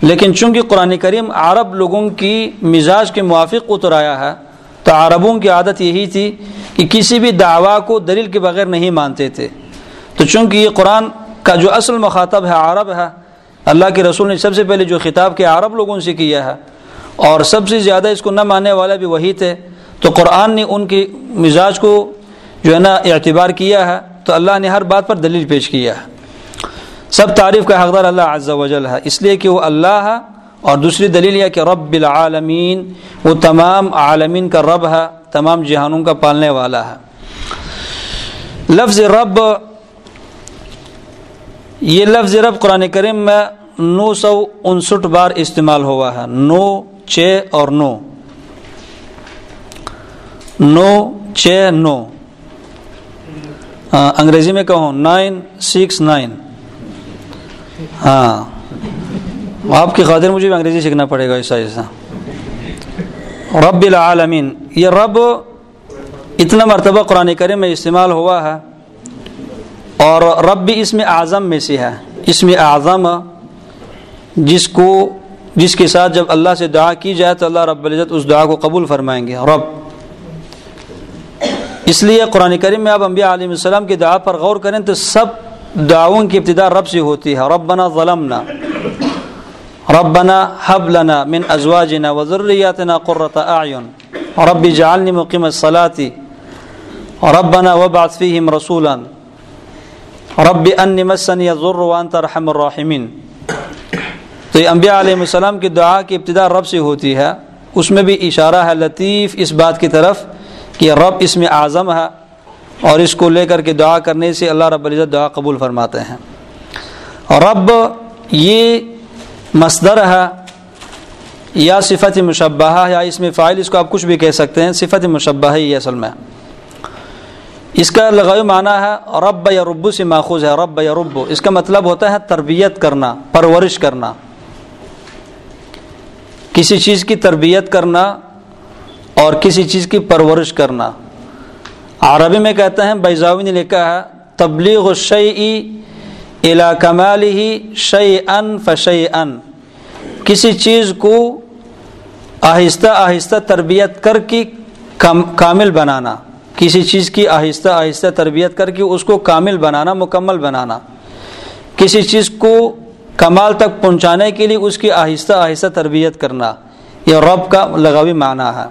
لیکن چونکہ قرآن کریم عرب لوگوں کی مزاج کے موافق اتر آیا ہے تو عربوں کی عادت یہی تھی کہ کسی بھی دعویٰ کو دلیل کے بغیر نہیں مانتے تھے۔ تو چونکہ یہ قرآن کا جو اصل مخاطب ہے عرب ہے، اللہ کے رسول نے سب سے پہلے جو خطاب کے عرب لوگوں سے کیا ہے، اور سب سے زیادہ اس کو نہ ماننے والے بھی وہی تھے۔ تو قرآن نے ان کے مزاج کو جو ہے نا اعتبار کیا ہے، تو اللہ نے ہر بات پر دلیل پیش کیا ہے۔ سب تعریف کا حقدار اللہ عز و جل ہے، اس لیے کہ وہ اللہ ہے اور دوسری دلیل یہ کہ رب العالمین، وہ تمام عالمین کا رب ہے، تمام جہانوں کا پالنے والا ہے۔ لفظ رب، یہ لفظ رب قرآن کریم میں نو سو انسٹھ بار استعمال ہوا ہے۔ نو، چھ اور نو۔ نو، چھ، نو۔ ہاں، انگریزی میں کہوں۔ Nine, six, nine. ہاں۔ آپ کی خاطر مجھے بھی انگریزی سیکھنا پڑے گا ایسا ایسا رب العالمین، یہ رب اتنا مرتبہ قرآن کریم میں استعمال ہوا ہے اور رب بھی اس میں اعظم میں سے ہے۔ اس میں اعظم جس کو، جس کے ساتھ جب اللہ سے دعا کی جائے تو اللہ رب العزت اس دعا کو قبول فرمائیں گے۔ رب۔ اس لیے قرآن کریم میں آپ انبیاء علیہ السلام کی دعا پر غور کریں تو سب دعاؤں کی ابتدا رب سے ہوتی ہے۔ ربنا ظلمنا۔ ربنا حب لنا من ازواجنا وذرياتنا قرة اعين رب اجعلني مقيم الصلاة. ربنا وابعث فيهم رسولا. رب انی مسنی الضر وانت رحم الراحمین تو یہ انبیاء علیہ السلام کی دعا کی ابتدا رب سے ہوتی ہے. اس میں بھی اشارہ ہے لطیف اس بات کی طرف کہ رب اس میں اعظم ہے اور اس کو لے کر کے دعا کرنے سے اللہ رب العزت دعا قبول فرماتے ہیں. رب یہ مصدر ہے یا صفت مشبہ یا اس میں فائل اس کو آپ کچھ بھی کہہ سکتے ہیں، صفت مشبہ ہے یہ اصل میں۔ اس کا لغوی معنی ہے رب یا ربو سے ماخوذ ہے، رب یا ربو اس کا مطلب ہوتا ہے تربیت کرنا، پرورش کرنا۔ کسی چیز کی تربیت کرنا اور کسی چیز کی پرورش کرنا۔ عربی میں کہتے ہیں، بیضاوی نے لکھا ہے، تبلیغ الشیء الا کمال ہی شعی ان فشی ان کسی چیز کو آہستہ آہستہ تربیت کر کے کامل بنانا۔ کسی چیز کی آہستہ آہستہ تربیت کر کے اس کو کامل بنانا، مکمل بنانا۔ کسی چیز کو کمال تک پہنچانے کے لیے اس کی آہستہ آہستہ تربیت کرنا۔ یہ رب کا لغوی معنی ہے۔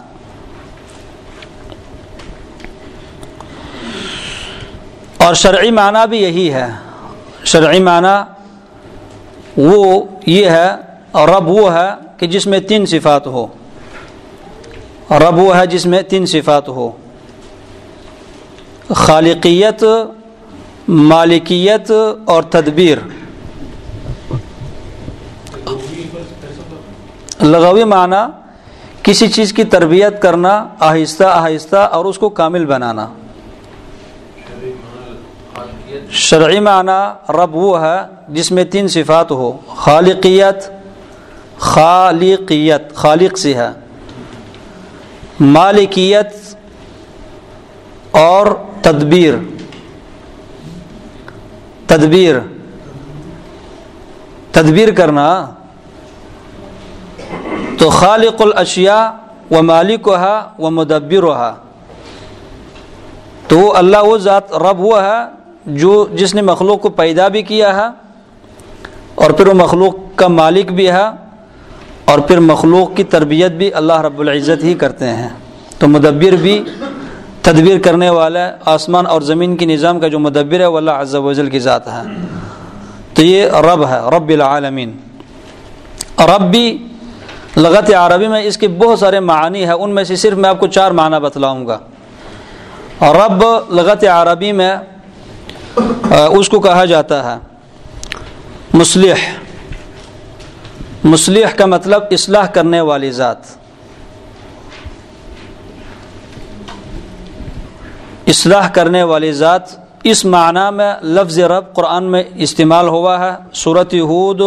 اور شرعی معنی بھی یہی ہے۔ شرعی معنی وہ یہ ہے، رب وہ ہے کہ جس میں تین صفات ہو۔ رب وہ ہے جس میں تین صفات ہو۔ خالقیت، مالکیت اور تدبیر۔ لغوی معنی کسی چیز کی تربیت کرنا، آہستہ آہستہ اور اس کو کامل بنانا۔ شرعی معنی رب وہ ہے جس میں تین صفات ہو۔ خالقیت خالقیت، خالق سے ہے۔ مالکیت اور تدبیر۔ تدبیر۔ تدبیر کرنا۔ تو خالق الاشیاء و مالک و مدبر تو وہ اللہ وہ ذات رب وہ ہے جو جس نے مخلوق کو پیدا بھی کیا ہے اور پھر وہ مخلوق کا مالک بھی ہے اور پھر مخلوق کی تربیت بھی اللہ رب العزت ہی کرتے ہیں۔ تو مدبر بھی تدبیر کرنے والا آسمان اور زمین کی نظام کا جو مدبر ہے، وہ اللہ عز و جل کی ذات ہے۔ تو یہ رب ہے، رب العالمین۔ رب بھی لغت عربی میں اس کے بہت سارے معنی ہیں، ان میں سے صرف میں آپ کو چار معنی بتلاؤں گا۔ رب لغت عربی میں اس کو کہا جاتا ہے مسلح مسلح کا مطلب اصلاح کرنے والی ذات۔ اصلاح کرنے والی ذات۔ اس معنی میں لفظ رب قرآن میں استعمال ہوا ہے۔ صورت یہود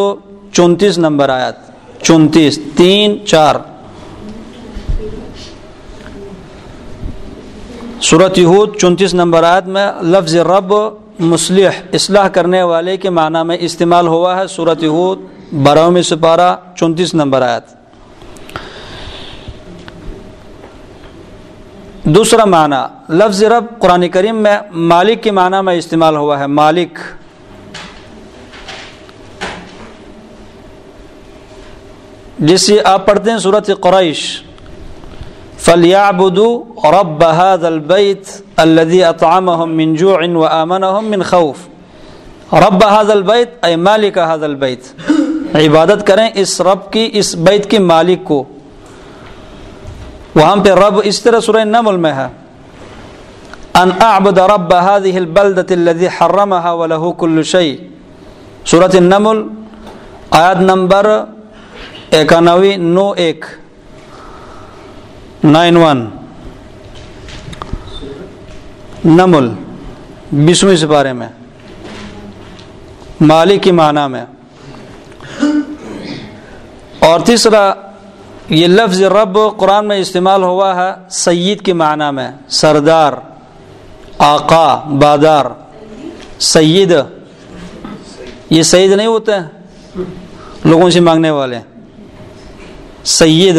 چونتیس نمبر آیت۔ چونتیس، تین، چار۔ صورت یہود چونتیس نمبر آیت میں لفظ رب مسلح اصلاح کرنے والے کے معنی میں استعمال ہوا ہے صورت یہود بارہویں میں سپارہ، چونتیس نمبر آیت۔ دوسرا معنی، لفظ رب قرآن کریم میں مالک کے معنی میں استعمال ہوا ہے، مالک۔ جس سے آپ پڑھتے ہیں صورت قریش فلیعبدوا رب هذا البيت الذي اطعمهم من جوع وامنهم من خوف. رب هذا البيت اي مالک هذا البيت. عبادت کریں اس رب کی، اس بیت کے مالک کو. وہاں پہ رب اس طرح سورہ نمل میں ہے. ان اعبد رب هذه البلدة الذي حرمها وله كل شيء. سورة النمل، آیت نمبر اکانوی نو ایک. Nine one. نمل بیسویں سپارے میں، مالی کی معنی میں۔ اور تیسرا، یہ لفظ رب قرآن میں استعمال ہوا ہے سید کی معنی میں، سردار، آقا، بادار، سید۔ یہ سید نہیں ہوتے لوگوں سے مانگنے والے۔ سید۔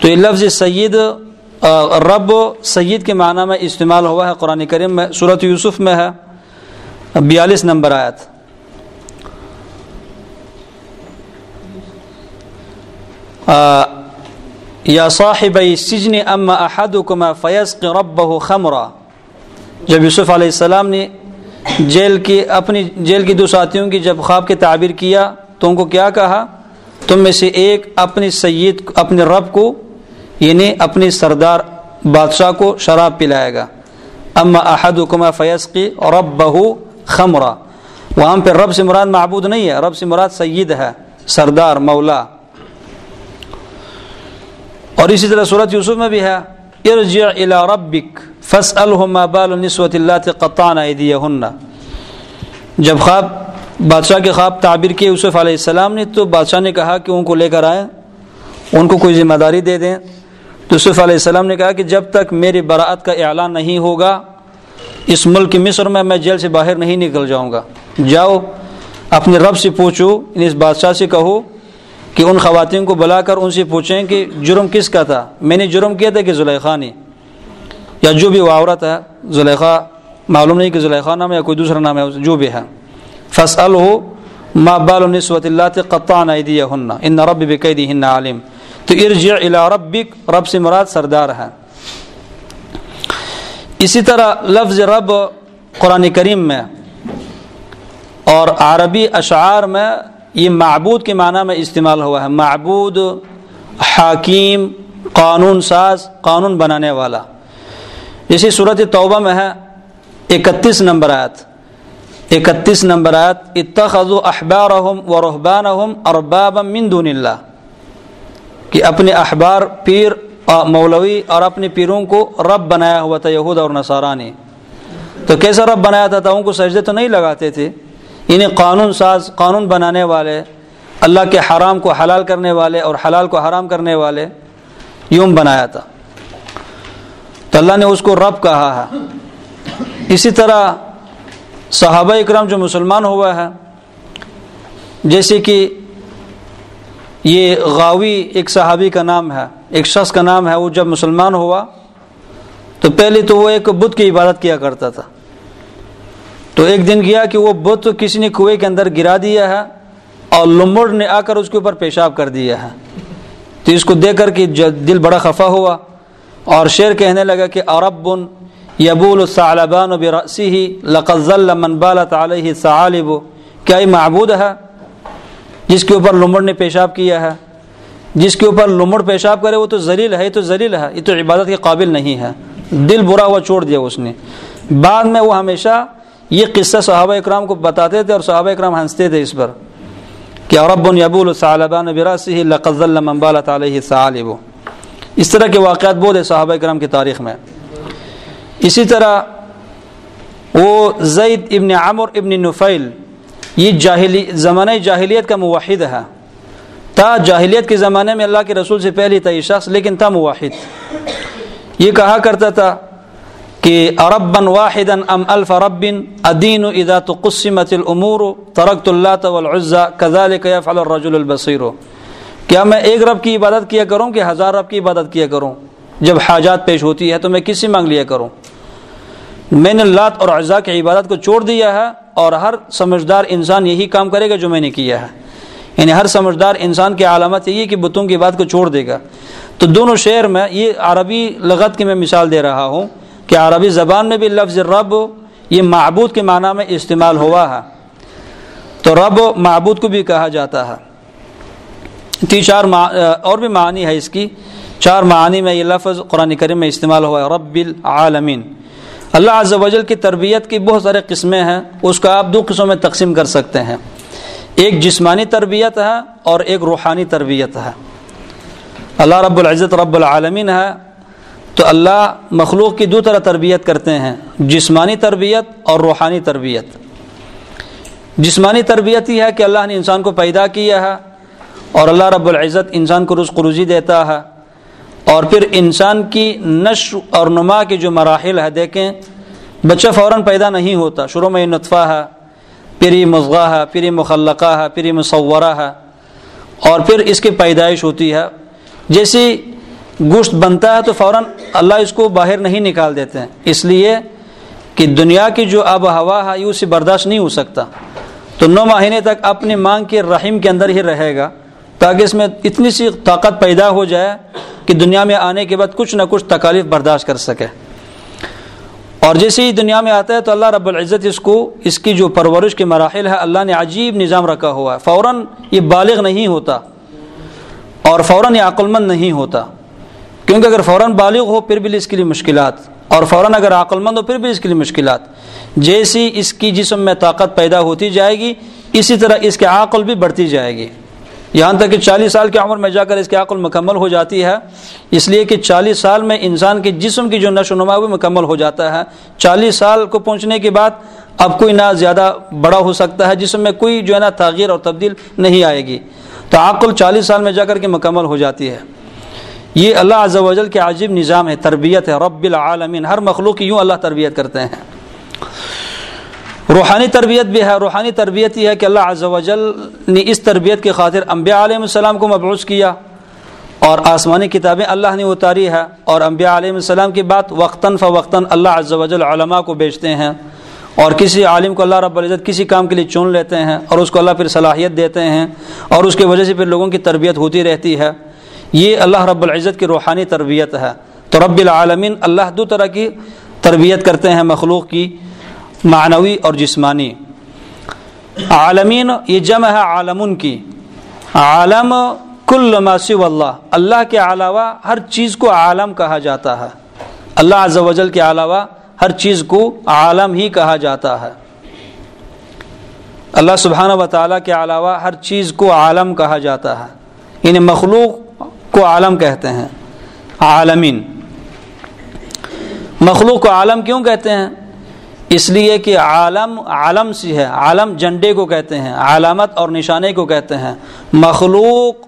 تو یہ لفظ سید رب سید کے معنی میں استعمال ہوا ہے، قرآن کریم میں صورت یوسف میں ہے۔ بیالیس نمبر آیت۔ یا صاحب سجن اما احدکما فیسق ربه خمرا۔ جب یوسف علیہ السلام نے جیل کی اپنی، جیل کی دو ساتھیوں کی جب خواب کے تعبیر کیا تو ان کو کیا کہا؟ تم میں سے ایک اپنی سید، اپنے رب کو یعنی اپنی سردار بادشاہ کو شراب پلائے گا۔ اما احدکما فیسقی رب بہو وہاں پہ رب سے مراد معبود نہیں ہے، رب سے مراد سید ہے، سردار، مولا۔ اور اسی طرح صورت یوسف میں بھی ہے، ارجع الى ربک فاسألہ ما بال نسوة اللہ قطعن ایدیہن۔ جب خواب، بادشاہ کے خواب تعبیر کیے یوسف علیہ السلام نے، تو بادشاہ نے کہا کہ ان کو لے کر آئیں، ان کو کوئی ذمہ داری دے دیں۔ یوسف علیہ السلام نے کہا کہ جب تک میری براعت کا اعلان نہیں ہوگا، اس ملک مصر میں میں جیل سے باہر نہیں نکل جاؤں گا۔ جاؤ، اپنے رب سے پوچھو اس بادشاہ سے کہو کہ ان خواتین کو بلا کر ان سے پوچھیں کہ جرم کس کا تھا۔ میں نے جرم کیا تھا کہ زلیخا نے، یا جو بھی وہ عورت ہے، زلیخا، معلوم نہیں کہ زلیخا نام ہے یا کوئی دوسرا نام ہے، جو بھی ہے۔ فصل ہو ماں بال نسوت اللہ قطع قطان ہن ان رب بقیدی ہن عالم تو ارجع الى ربک، رب سے مراد سردار ہے۔ اسی طرح لفظ رب قرآن کریم میں اور عربی اشعار میں یہ معبود کے معنی میں استعمال ہوا ہے۔ معبود، حاکیم، قانون ساز، قانون بنانے والا۔ اسی صورت توبہ میں ہے۔ اکتیس نمبر آیت۔ اکتیس نمبر آیت۔ اتخذوا احبارهم ورهبانهم اربابا من دون اللہ۔ کہ اپنے احبار، پیر مولوی اور اپنے پیروں کو رب بنایا ہوا تھا، یہود اور نصارہ نے تو کیسا رب بنایا تھا؟ تھا ان کو سجدے تو نہیں لگاتے تھے۔ انہیں قانون ساز، قانون بنانے والے، اللہ کے حرام کو حلال کرنے والے اور حلال کو حرام کرنے والے یوں بنایا تھا۔ تو اللہ نے اس کو رب کہا ہے۔ اسی طرح صحابہ اکرام جو مسلمان ہوا ہے، جیسے کہ یہ غاوی ایک صحابی کا نام ہے، ایک شخص کا نام ہے، وہ جب مسلمان ہوا تو پہلے تو وہ ایک بت کی عبادت کیا کرتا تھا۔ تو ایک دن گیا کہ وہ بت کسی نے کنویں کے اندر گرا دیا ہے اور لمڑ نے آ کر اس کے اوپر پیشاب کر دیا ہے۔ تو اس کو دیکھ کر کہ دل بڑا خفا ہوا اور شعر کہنے لگا کہ عرب بن یبول الصعلبان برأسی ہی لقزل من بالت علیہ ثعالب کیا یہ معبود ہے؟ جس کے اوپر لمڑ نے پیشاب کیا ہے، جس کے اوپر لمڑ پیشاب کرے، وہ تو ذلیل ہے، یہ تو ذلیل ہے، یہ تو عبادت کے قابل نہیں ہے۔ دل برا ہوا چھوڑ دیا اس نے۔ بعد میں وہ ہمیشہ یہ قصہ صحابہ اکرام کو بتاتے تھے اور صحابہ اکرام ہنستے تھے اس پر کہ عرب یبول صالبان براسی لقز المبال علیہ صالب اس طرح کے واقعات بہت ہے صحابہ اکرام کی تاریخ میں۔ اسی طرح وہ زید ابن عمر ابن نفیل یہ جاہلی زمانہ جاہلیت کا موحد ہے۔ تا جاہلیت کے زمانے میں اللہ کے رسول سے پہلے تھا یہ شخص، لیکن تھا موحد۔ یہ کہا کرتا تھا کہ اربن واحد ام الف ربن ادین اذا تقسمت الامور ترکت اللہ والعزا كذلك يفعل الرجل البصیر۔ کیا میں ایک رب کی عبادت کیا کروں کہ ہزار رب کی عبادت کیا کروں؟ جب حاجات پیش ہوتی ہے تو میں کسی مانگ لیا کروں۔ میں نے لات اور اعضاء کی عبادت کو چھوڑ دیا ہے اور ہر سمجھدار انسان یہی کام کرے گا جو میں نے کیا ہے۔ یعنی ہر سمجھدار انسان کی علامت یہی کہ بتوں کی بات کو چھوڑ دے گا۔ تو دونوں شعر میں یہ عربی لغت کی میں مثال دے رہا ہوں کہ عربی زبان میں بھی لفظ رب یہ معبود کے معنی میں استعمال ہوا ہے۔ تو رب معبود کو بھی کہا جاتا ہے۔ تی چار اور بھی معنی ہے اس کی۔ چار معنی میں یہ لفظ قرآن کریم میں استعمال ہوا ہے۔ رب العالمین۔ اللہ عز و جل کی تربیت کی بہت سارے قسمیں ہیں، اس کا آپ دو قسموں میں تقسیم کر سکتے ہیں۔ ایک جسمانی تربیت ہے اور ایک روحانی تربیت ہے۔ اللہ رب العزت رب العالمین ہے۔ تو اللہ مخلوق کی دو طرح تربیت کرتے ہیں، جسمانی تربیت اور روحانی تربیت۔ جسمانی تربیت ہی ہے کہ اللہ نے انسان کو پیدا کیا ہے اور اللہ رب العزت انسان کو رزق روزی دیتا ہے۔ اور پھر انسان کی نشر اور نما کے جو مراحل ہے دیکھیں، بچہ فوراً پیدا نہیں ہوتا۔ شروع میں نطفہ ہے، پھر یہ مضغہ ہے، پھر یہ مخلقہ ہے، پھر یہ مصورہ ہے۔ اور پھر اس کی پیدائش ہوتی ہے۔ جیسی گوشت بنتا ہے تو فوراً اللہ اس کو باہر نہیں نکال دیتے ہیں۔ اس لیے کہ دنیا کی جو آب و ہوا ہے، یہ اسے برداشت نہیں ہو سکتا۔ تو نو مہینے تک اپنی مانگ کے رحم کے اندر ہی رہے گا۔ تاکہ اس میں اتنی سی طاقت پیدا ہو جائے کہ دنیا میں آنے کے بعد کچھ نہ کچھ تکالیف برداشت کر سکے۔ اور جیسے ہی دنیا میں آتا ہے تو اللہ رب العزت اس کو اس کی جو پرورش کے مراحل ہے اللہ نے عجیب نظام رکھا ہوا ہے۔ فوراً یہ بالغ نہیں ہوتا اور فوراً یہ عقلمند نہیں ہوتا۔ کیونکہ اگر فوراً بالغ ہو، پھر بھی اس کے لیے مشکلات۔ اور فوراً اگر عقلمند ہو، پھر بھی اس کے لیے مشکلات۔ جیسی اس کی جسم میں طاقت پیدا ہوتی جائے گی، اسی طرح اس کے عقل بھی بڑھتی جائے گی۔ یہاں تک کہ چالیس سال کی عمر میں جا کر اس کی عقل مکمل ہو جاتی ہے۔ اس لیے کہ چالیس سال میں انسان کے جسم کی جو نشو نما وہ مکمل ہو جاتا ہے۔ چالیس سال کو پہنچنے کے بعد اب کوئی نہ زیادہ بڑا ہو سکتا ہے، جسم میں کوئی جو ہے نا تغیر اور تبدیل نہیں آئے گی۔ تو عقل چالیس سال میں جا کر کے مکمل ہو جاتی ہے۔ یہ اللہ عز و جل کے عجیب نظام ہے، تربیت ہے، رب العالمین۔ ہر مخلوق کی یوں اللہ تربیت کرتے ہیں۔ روحانی تربیت بھی ہے، روحانی تربیت یہ ہے کہ اللہ عز و جل نے اس تربیت کی خاطر انبیاء علیہ السلام کو مبعوث کیا۔ اور آسمانی کتابیں اللہ نے اتاری ہے اور انبیاء علیہ السلام کی بات وقتاً فوقتاً اللہ عز و جل علماء کو بیچتے ہیں۔ اور کسی عالم کو اللہ رب العزت کسی کام کے لیے چن لیتے ہیں اور اس کو اللہ پھر صلاحیت دیتے ہیں اور اس کی وجہ سے پھر لوگوں کی تربیت ہوتی رہتی ہے۔ یہ اللہ رب العزت کی روحانی تربیت ہے۔ تو رب العالمین اللہ دو طرح کی تربیت کرتے ہیں مخلوق کی۔ معنوی اور جسمانی. عالمین، یہ جمع ہے عالمن کی. عالم کل ماسو اللہ. اللہ کے علاوہ ہر چیز کو عالم کہا جاتا ہے. اللہ عز و جل کے علاوہ ہر چیز کو عالم ہی کہا جاتا ہے. اللہ سبحانہ و تعالیٰ کے علاوہ ہر چیز کو عالم کہا جاتا ہے. یعنی مخلوق کو عالم کہتے ہیں. عالمین. مخلوق کو عالم کیوں کہتے ہیں؟ اس لیے کہ عالم عالم سی ہے، عالم جنڈے کو کہتے ہیں، علامت اور نشانے کو کہتے ہیں۔ مخلوق،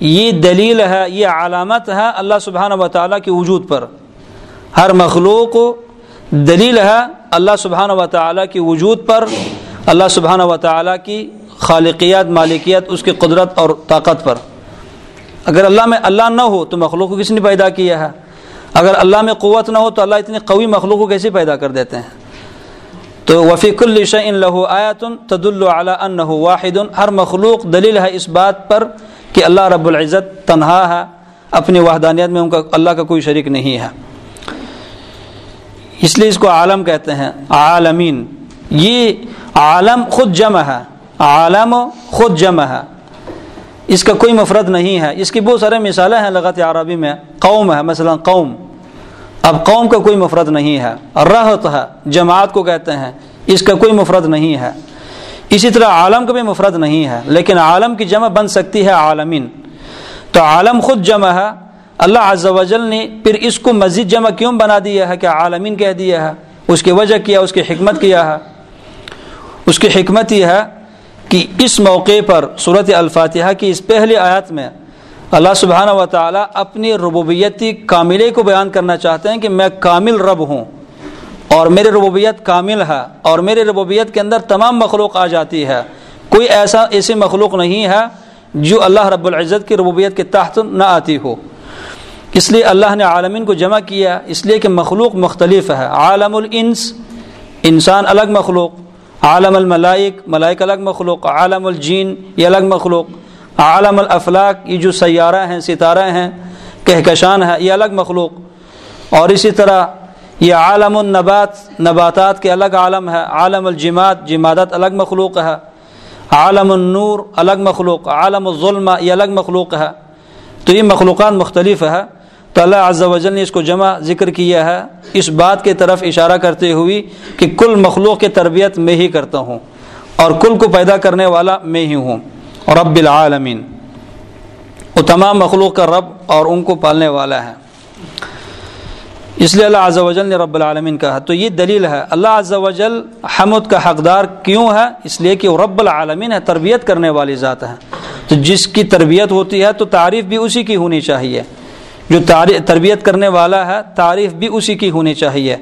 یہ دلیل ہے، یہ علامت ہے اللہ سبحانہ و تعالیٰ کی وجود پر۔ ہر مخلوق دلیل ہے اللہ سبحانہ و تعالیٰ کی وجود پر۔ اللہ سبحانہ و تعالیٰ کی خالقیت، مالکیت، اس کی قدرت اور طاقت پر۔ اگر اللہ میں اللہ نہ ہو تو مخلوق کو کس نے پیدا کیا ہے؟ اگر اللہ میں قوت نہ ہو تو اللہ اتنی قوی مخلوق کو کیسے پیدا کر دیتے ہیں؟ تو وفیق الشعین لہو آیاتن تد اللہ ان واحد ہر مخلوق دلیل ہے اس بات پر کہ اللہ رب العزت تنہا ہے، اپنی وحدانیت میں ان کا اللہ کا کوئی شریک نہیں ہے۔ اس لیے اس کو عالم کہتے ہیں، عالمین۔ یہ عالم خود جمع ہے، عالم خود جمع ہے۔ اس کا کوئی مفرد نہیں ہے۔ اس کی بہت سارے مثالیں ہیں لغت عربی میں، قوم ہے، مثلا قوم۔ اب قوم کا کوئی مفرد نہیں ہے۔ رحت ہے، جماعت کو کہتے ہیں۔ اس کا کوئی مفرد نہیں ہے۔ اسی طرح عالم کا بھی مفرد نہیں ہے، لیکن عالم کی جمع بن سکتی ہے عالمین۔ تو عالم خود جمع ہے۔ اللہ عز و جل نے پھر اس کو مزید جمع کیوں بنا دیا ہے؟ کہ عالمین کہہ دیا ہے؟ اس کی وجہ کیا؟ اس کی حکمت کیا ہے؟ اس کی حکمت یہ ہے کہ اس موقع پر صورت الفاتحہ کی اس پہلی آیت میں اللہ سبحانہ و تعالیٰ اپنی ربوبیتی کاملے کو بیان کرنا چاہتے ہیں کہ میں کامل رب ہوں اور میری ربوبیت کامل ہے اور میری ربوبیت کے اندر تمام مخلوق آ جاتی ہے۔ کوئی ایسا ایسی مخلوق نہیں ہے جو اللہ رب العزت کی ربوبیت کے تحت نہ آتی ہو۔ اس لیے اللہ نے عالمین کو جمع کیا، اس لیے کہ مخلوق مختلف ہے۔ عالم الانس، انسان الگ مخلوق۔ عالم الملائک ملائک الگ مخلوق۔ عالم الجین یہ الگ مخلوق۔ عالم الافلاق یہ جو سیارہ ہیں، ستارہ ہیں، کہکشان ہے، یہ الگ مخلوق۔ اور اسی طرح یہ عالم النبات، نباتات کے الگ عالم ہے، عالم الجماعت جمادت الگ مخلوق ہے۔ عالم النور، الگ مخلوق۔ عالم الظلم، یہ الگ مخلوق ہے۔ تو یہ مخلوقات مختلف ہے۔ تو اللہ عز و جل نے اس کو جمع ذکر کیا ہے۔ اس بات کی طرف اشارہ کرتے ہوئی کہ کل مخلوق کی تربیت میں ہی کرتا ہوں اور کل کو پیدا کرنے والا میں ہی ہوں۔ رب العالمین۔ وہ تمام مخلوق کا رب اور ان کو پالنے والا ہے۔ اس لیے اللہ عز و جل نے رب العالمین کہا۔ تو یہ دلیل ہے، اللہ عز و جل حمد کا حقدار کیوں ہے؟ اس لیے کہ وہ رب العالمین ہے، تربیت کرنے والی ذات ہے۔ تو جس کی تربیت ہوتی ہے تو تعریف بھی اسی کی ہونی چاہیے۔ جو تربیت کرنے والا ہے، تعریف بھی اسی کی ہونی چاہیے۔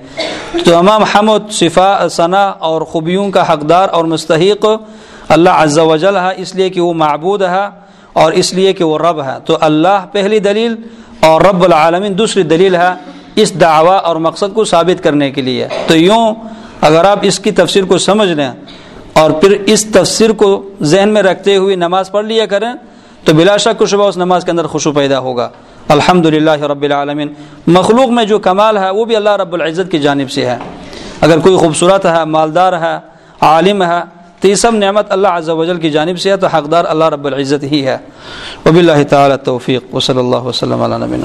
تو تمام حمد صفا ثنا اور خوبیوں کا حقدار اور مستحق اللہ عز و جل ہے، اس لیے کہ وہ معبود ہے اور اس لیے کہ وہ رب ہے۔ تو اللہ پہلی دلیل اور رب العالمین دوسری دلیل ہے اس دعویٰ اور مقصد کو ثابت کرنے کے لیے۔ تو یوں اگر آپ اس کی تفسیر کو سمجھ لیں اور پھر اس تفسیر کو ذہن میں رکھتے ہوئے نماز پڑھ لیا کریں، تو بلا شک شبہ اس نماز کے اندر خوشو پیدا ہوگا۔ الحمد للہ رب العالمین۔ مخلوق میں جو کمال ہے، وہ بھی اللہ رب العزت کی جانب سے ہے۔ اگر کوئی خوبصورت ہے، مالدار ہے، عالم ہے تو یہ سب نعمت اللہ عز و جل کی جانب سے ہے، تو حقدار اللہ رب العزت ہی ہے۔ وبی اللہ تعالیٰ توفیق و صلی اللہ وسلم علیہ نبی